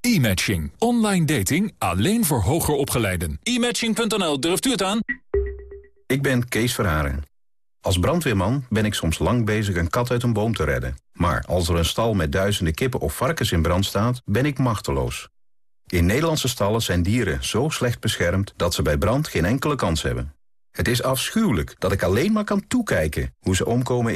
E-matching. Online dating alleen voor hoger opgeleiden. E-matching.nl, durft u het aan? Ik ben Kees Verharen. Als brandweerman ben ik soms lang bezig een kat uit een boom te redden. Maar als er een stal met duizenden kippen of varkens in brand staat, ben ik machteloos. In Nederlandse stallen zijn dieren zo slecht beschermd dat ze bij brand geen enkele kans hebben. Het is afschuwelijk dat ik alleen maar kan toekijken hoe ze omkomen in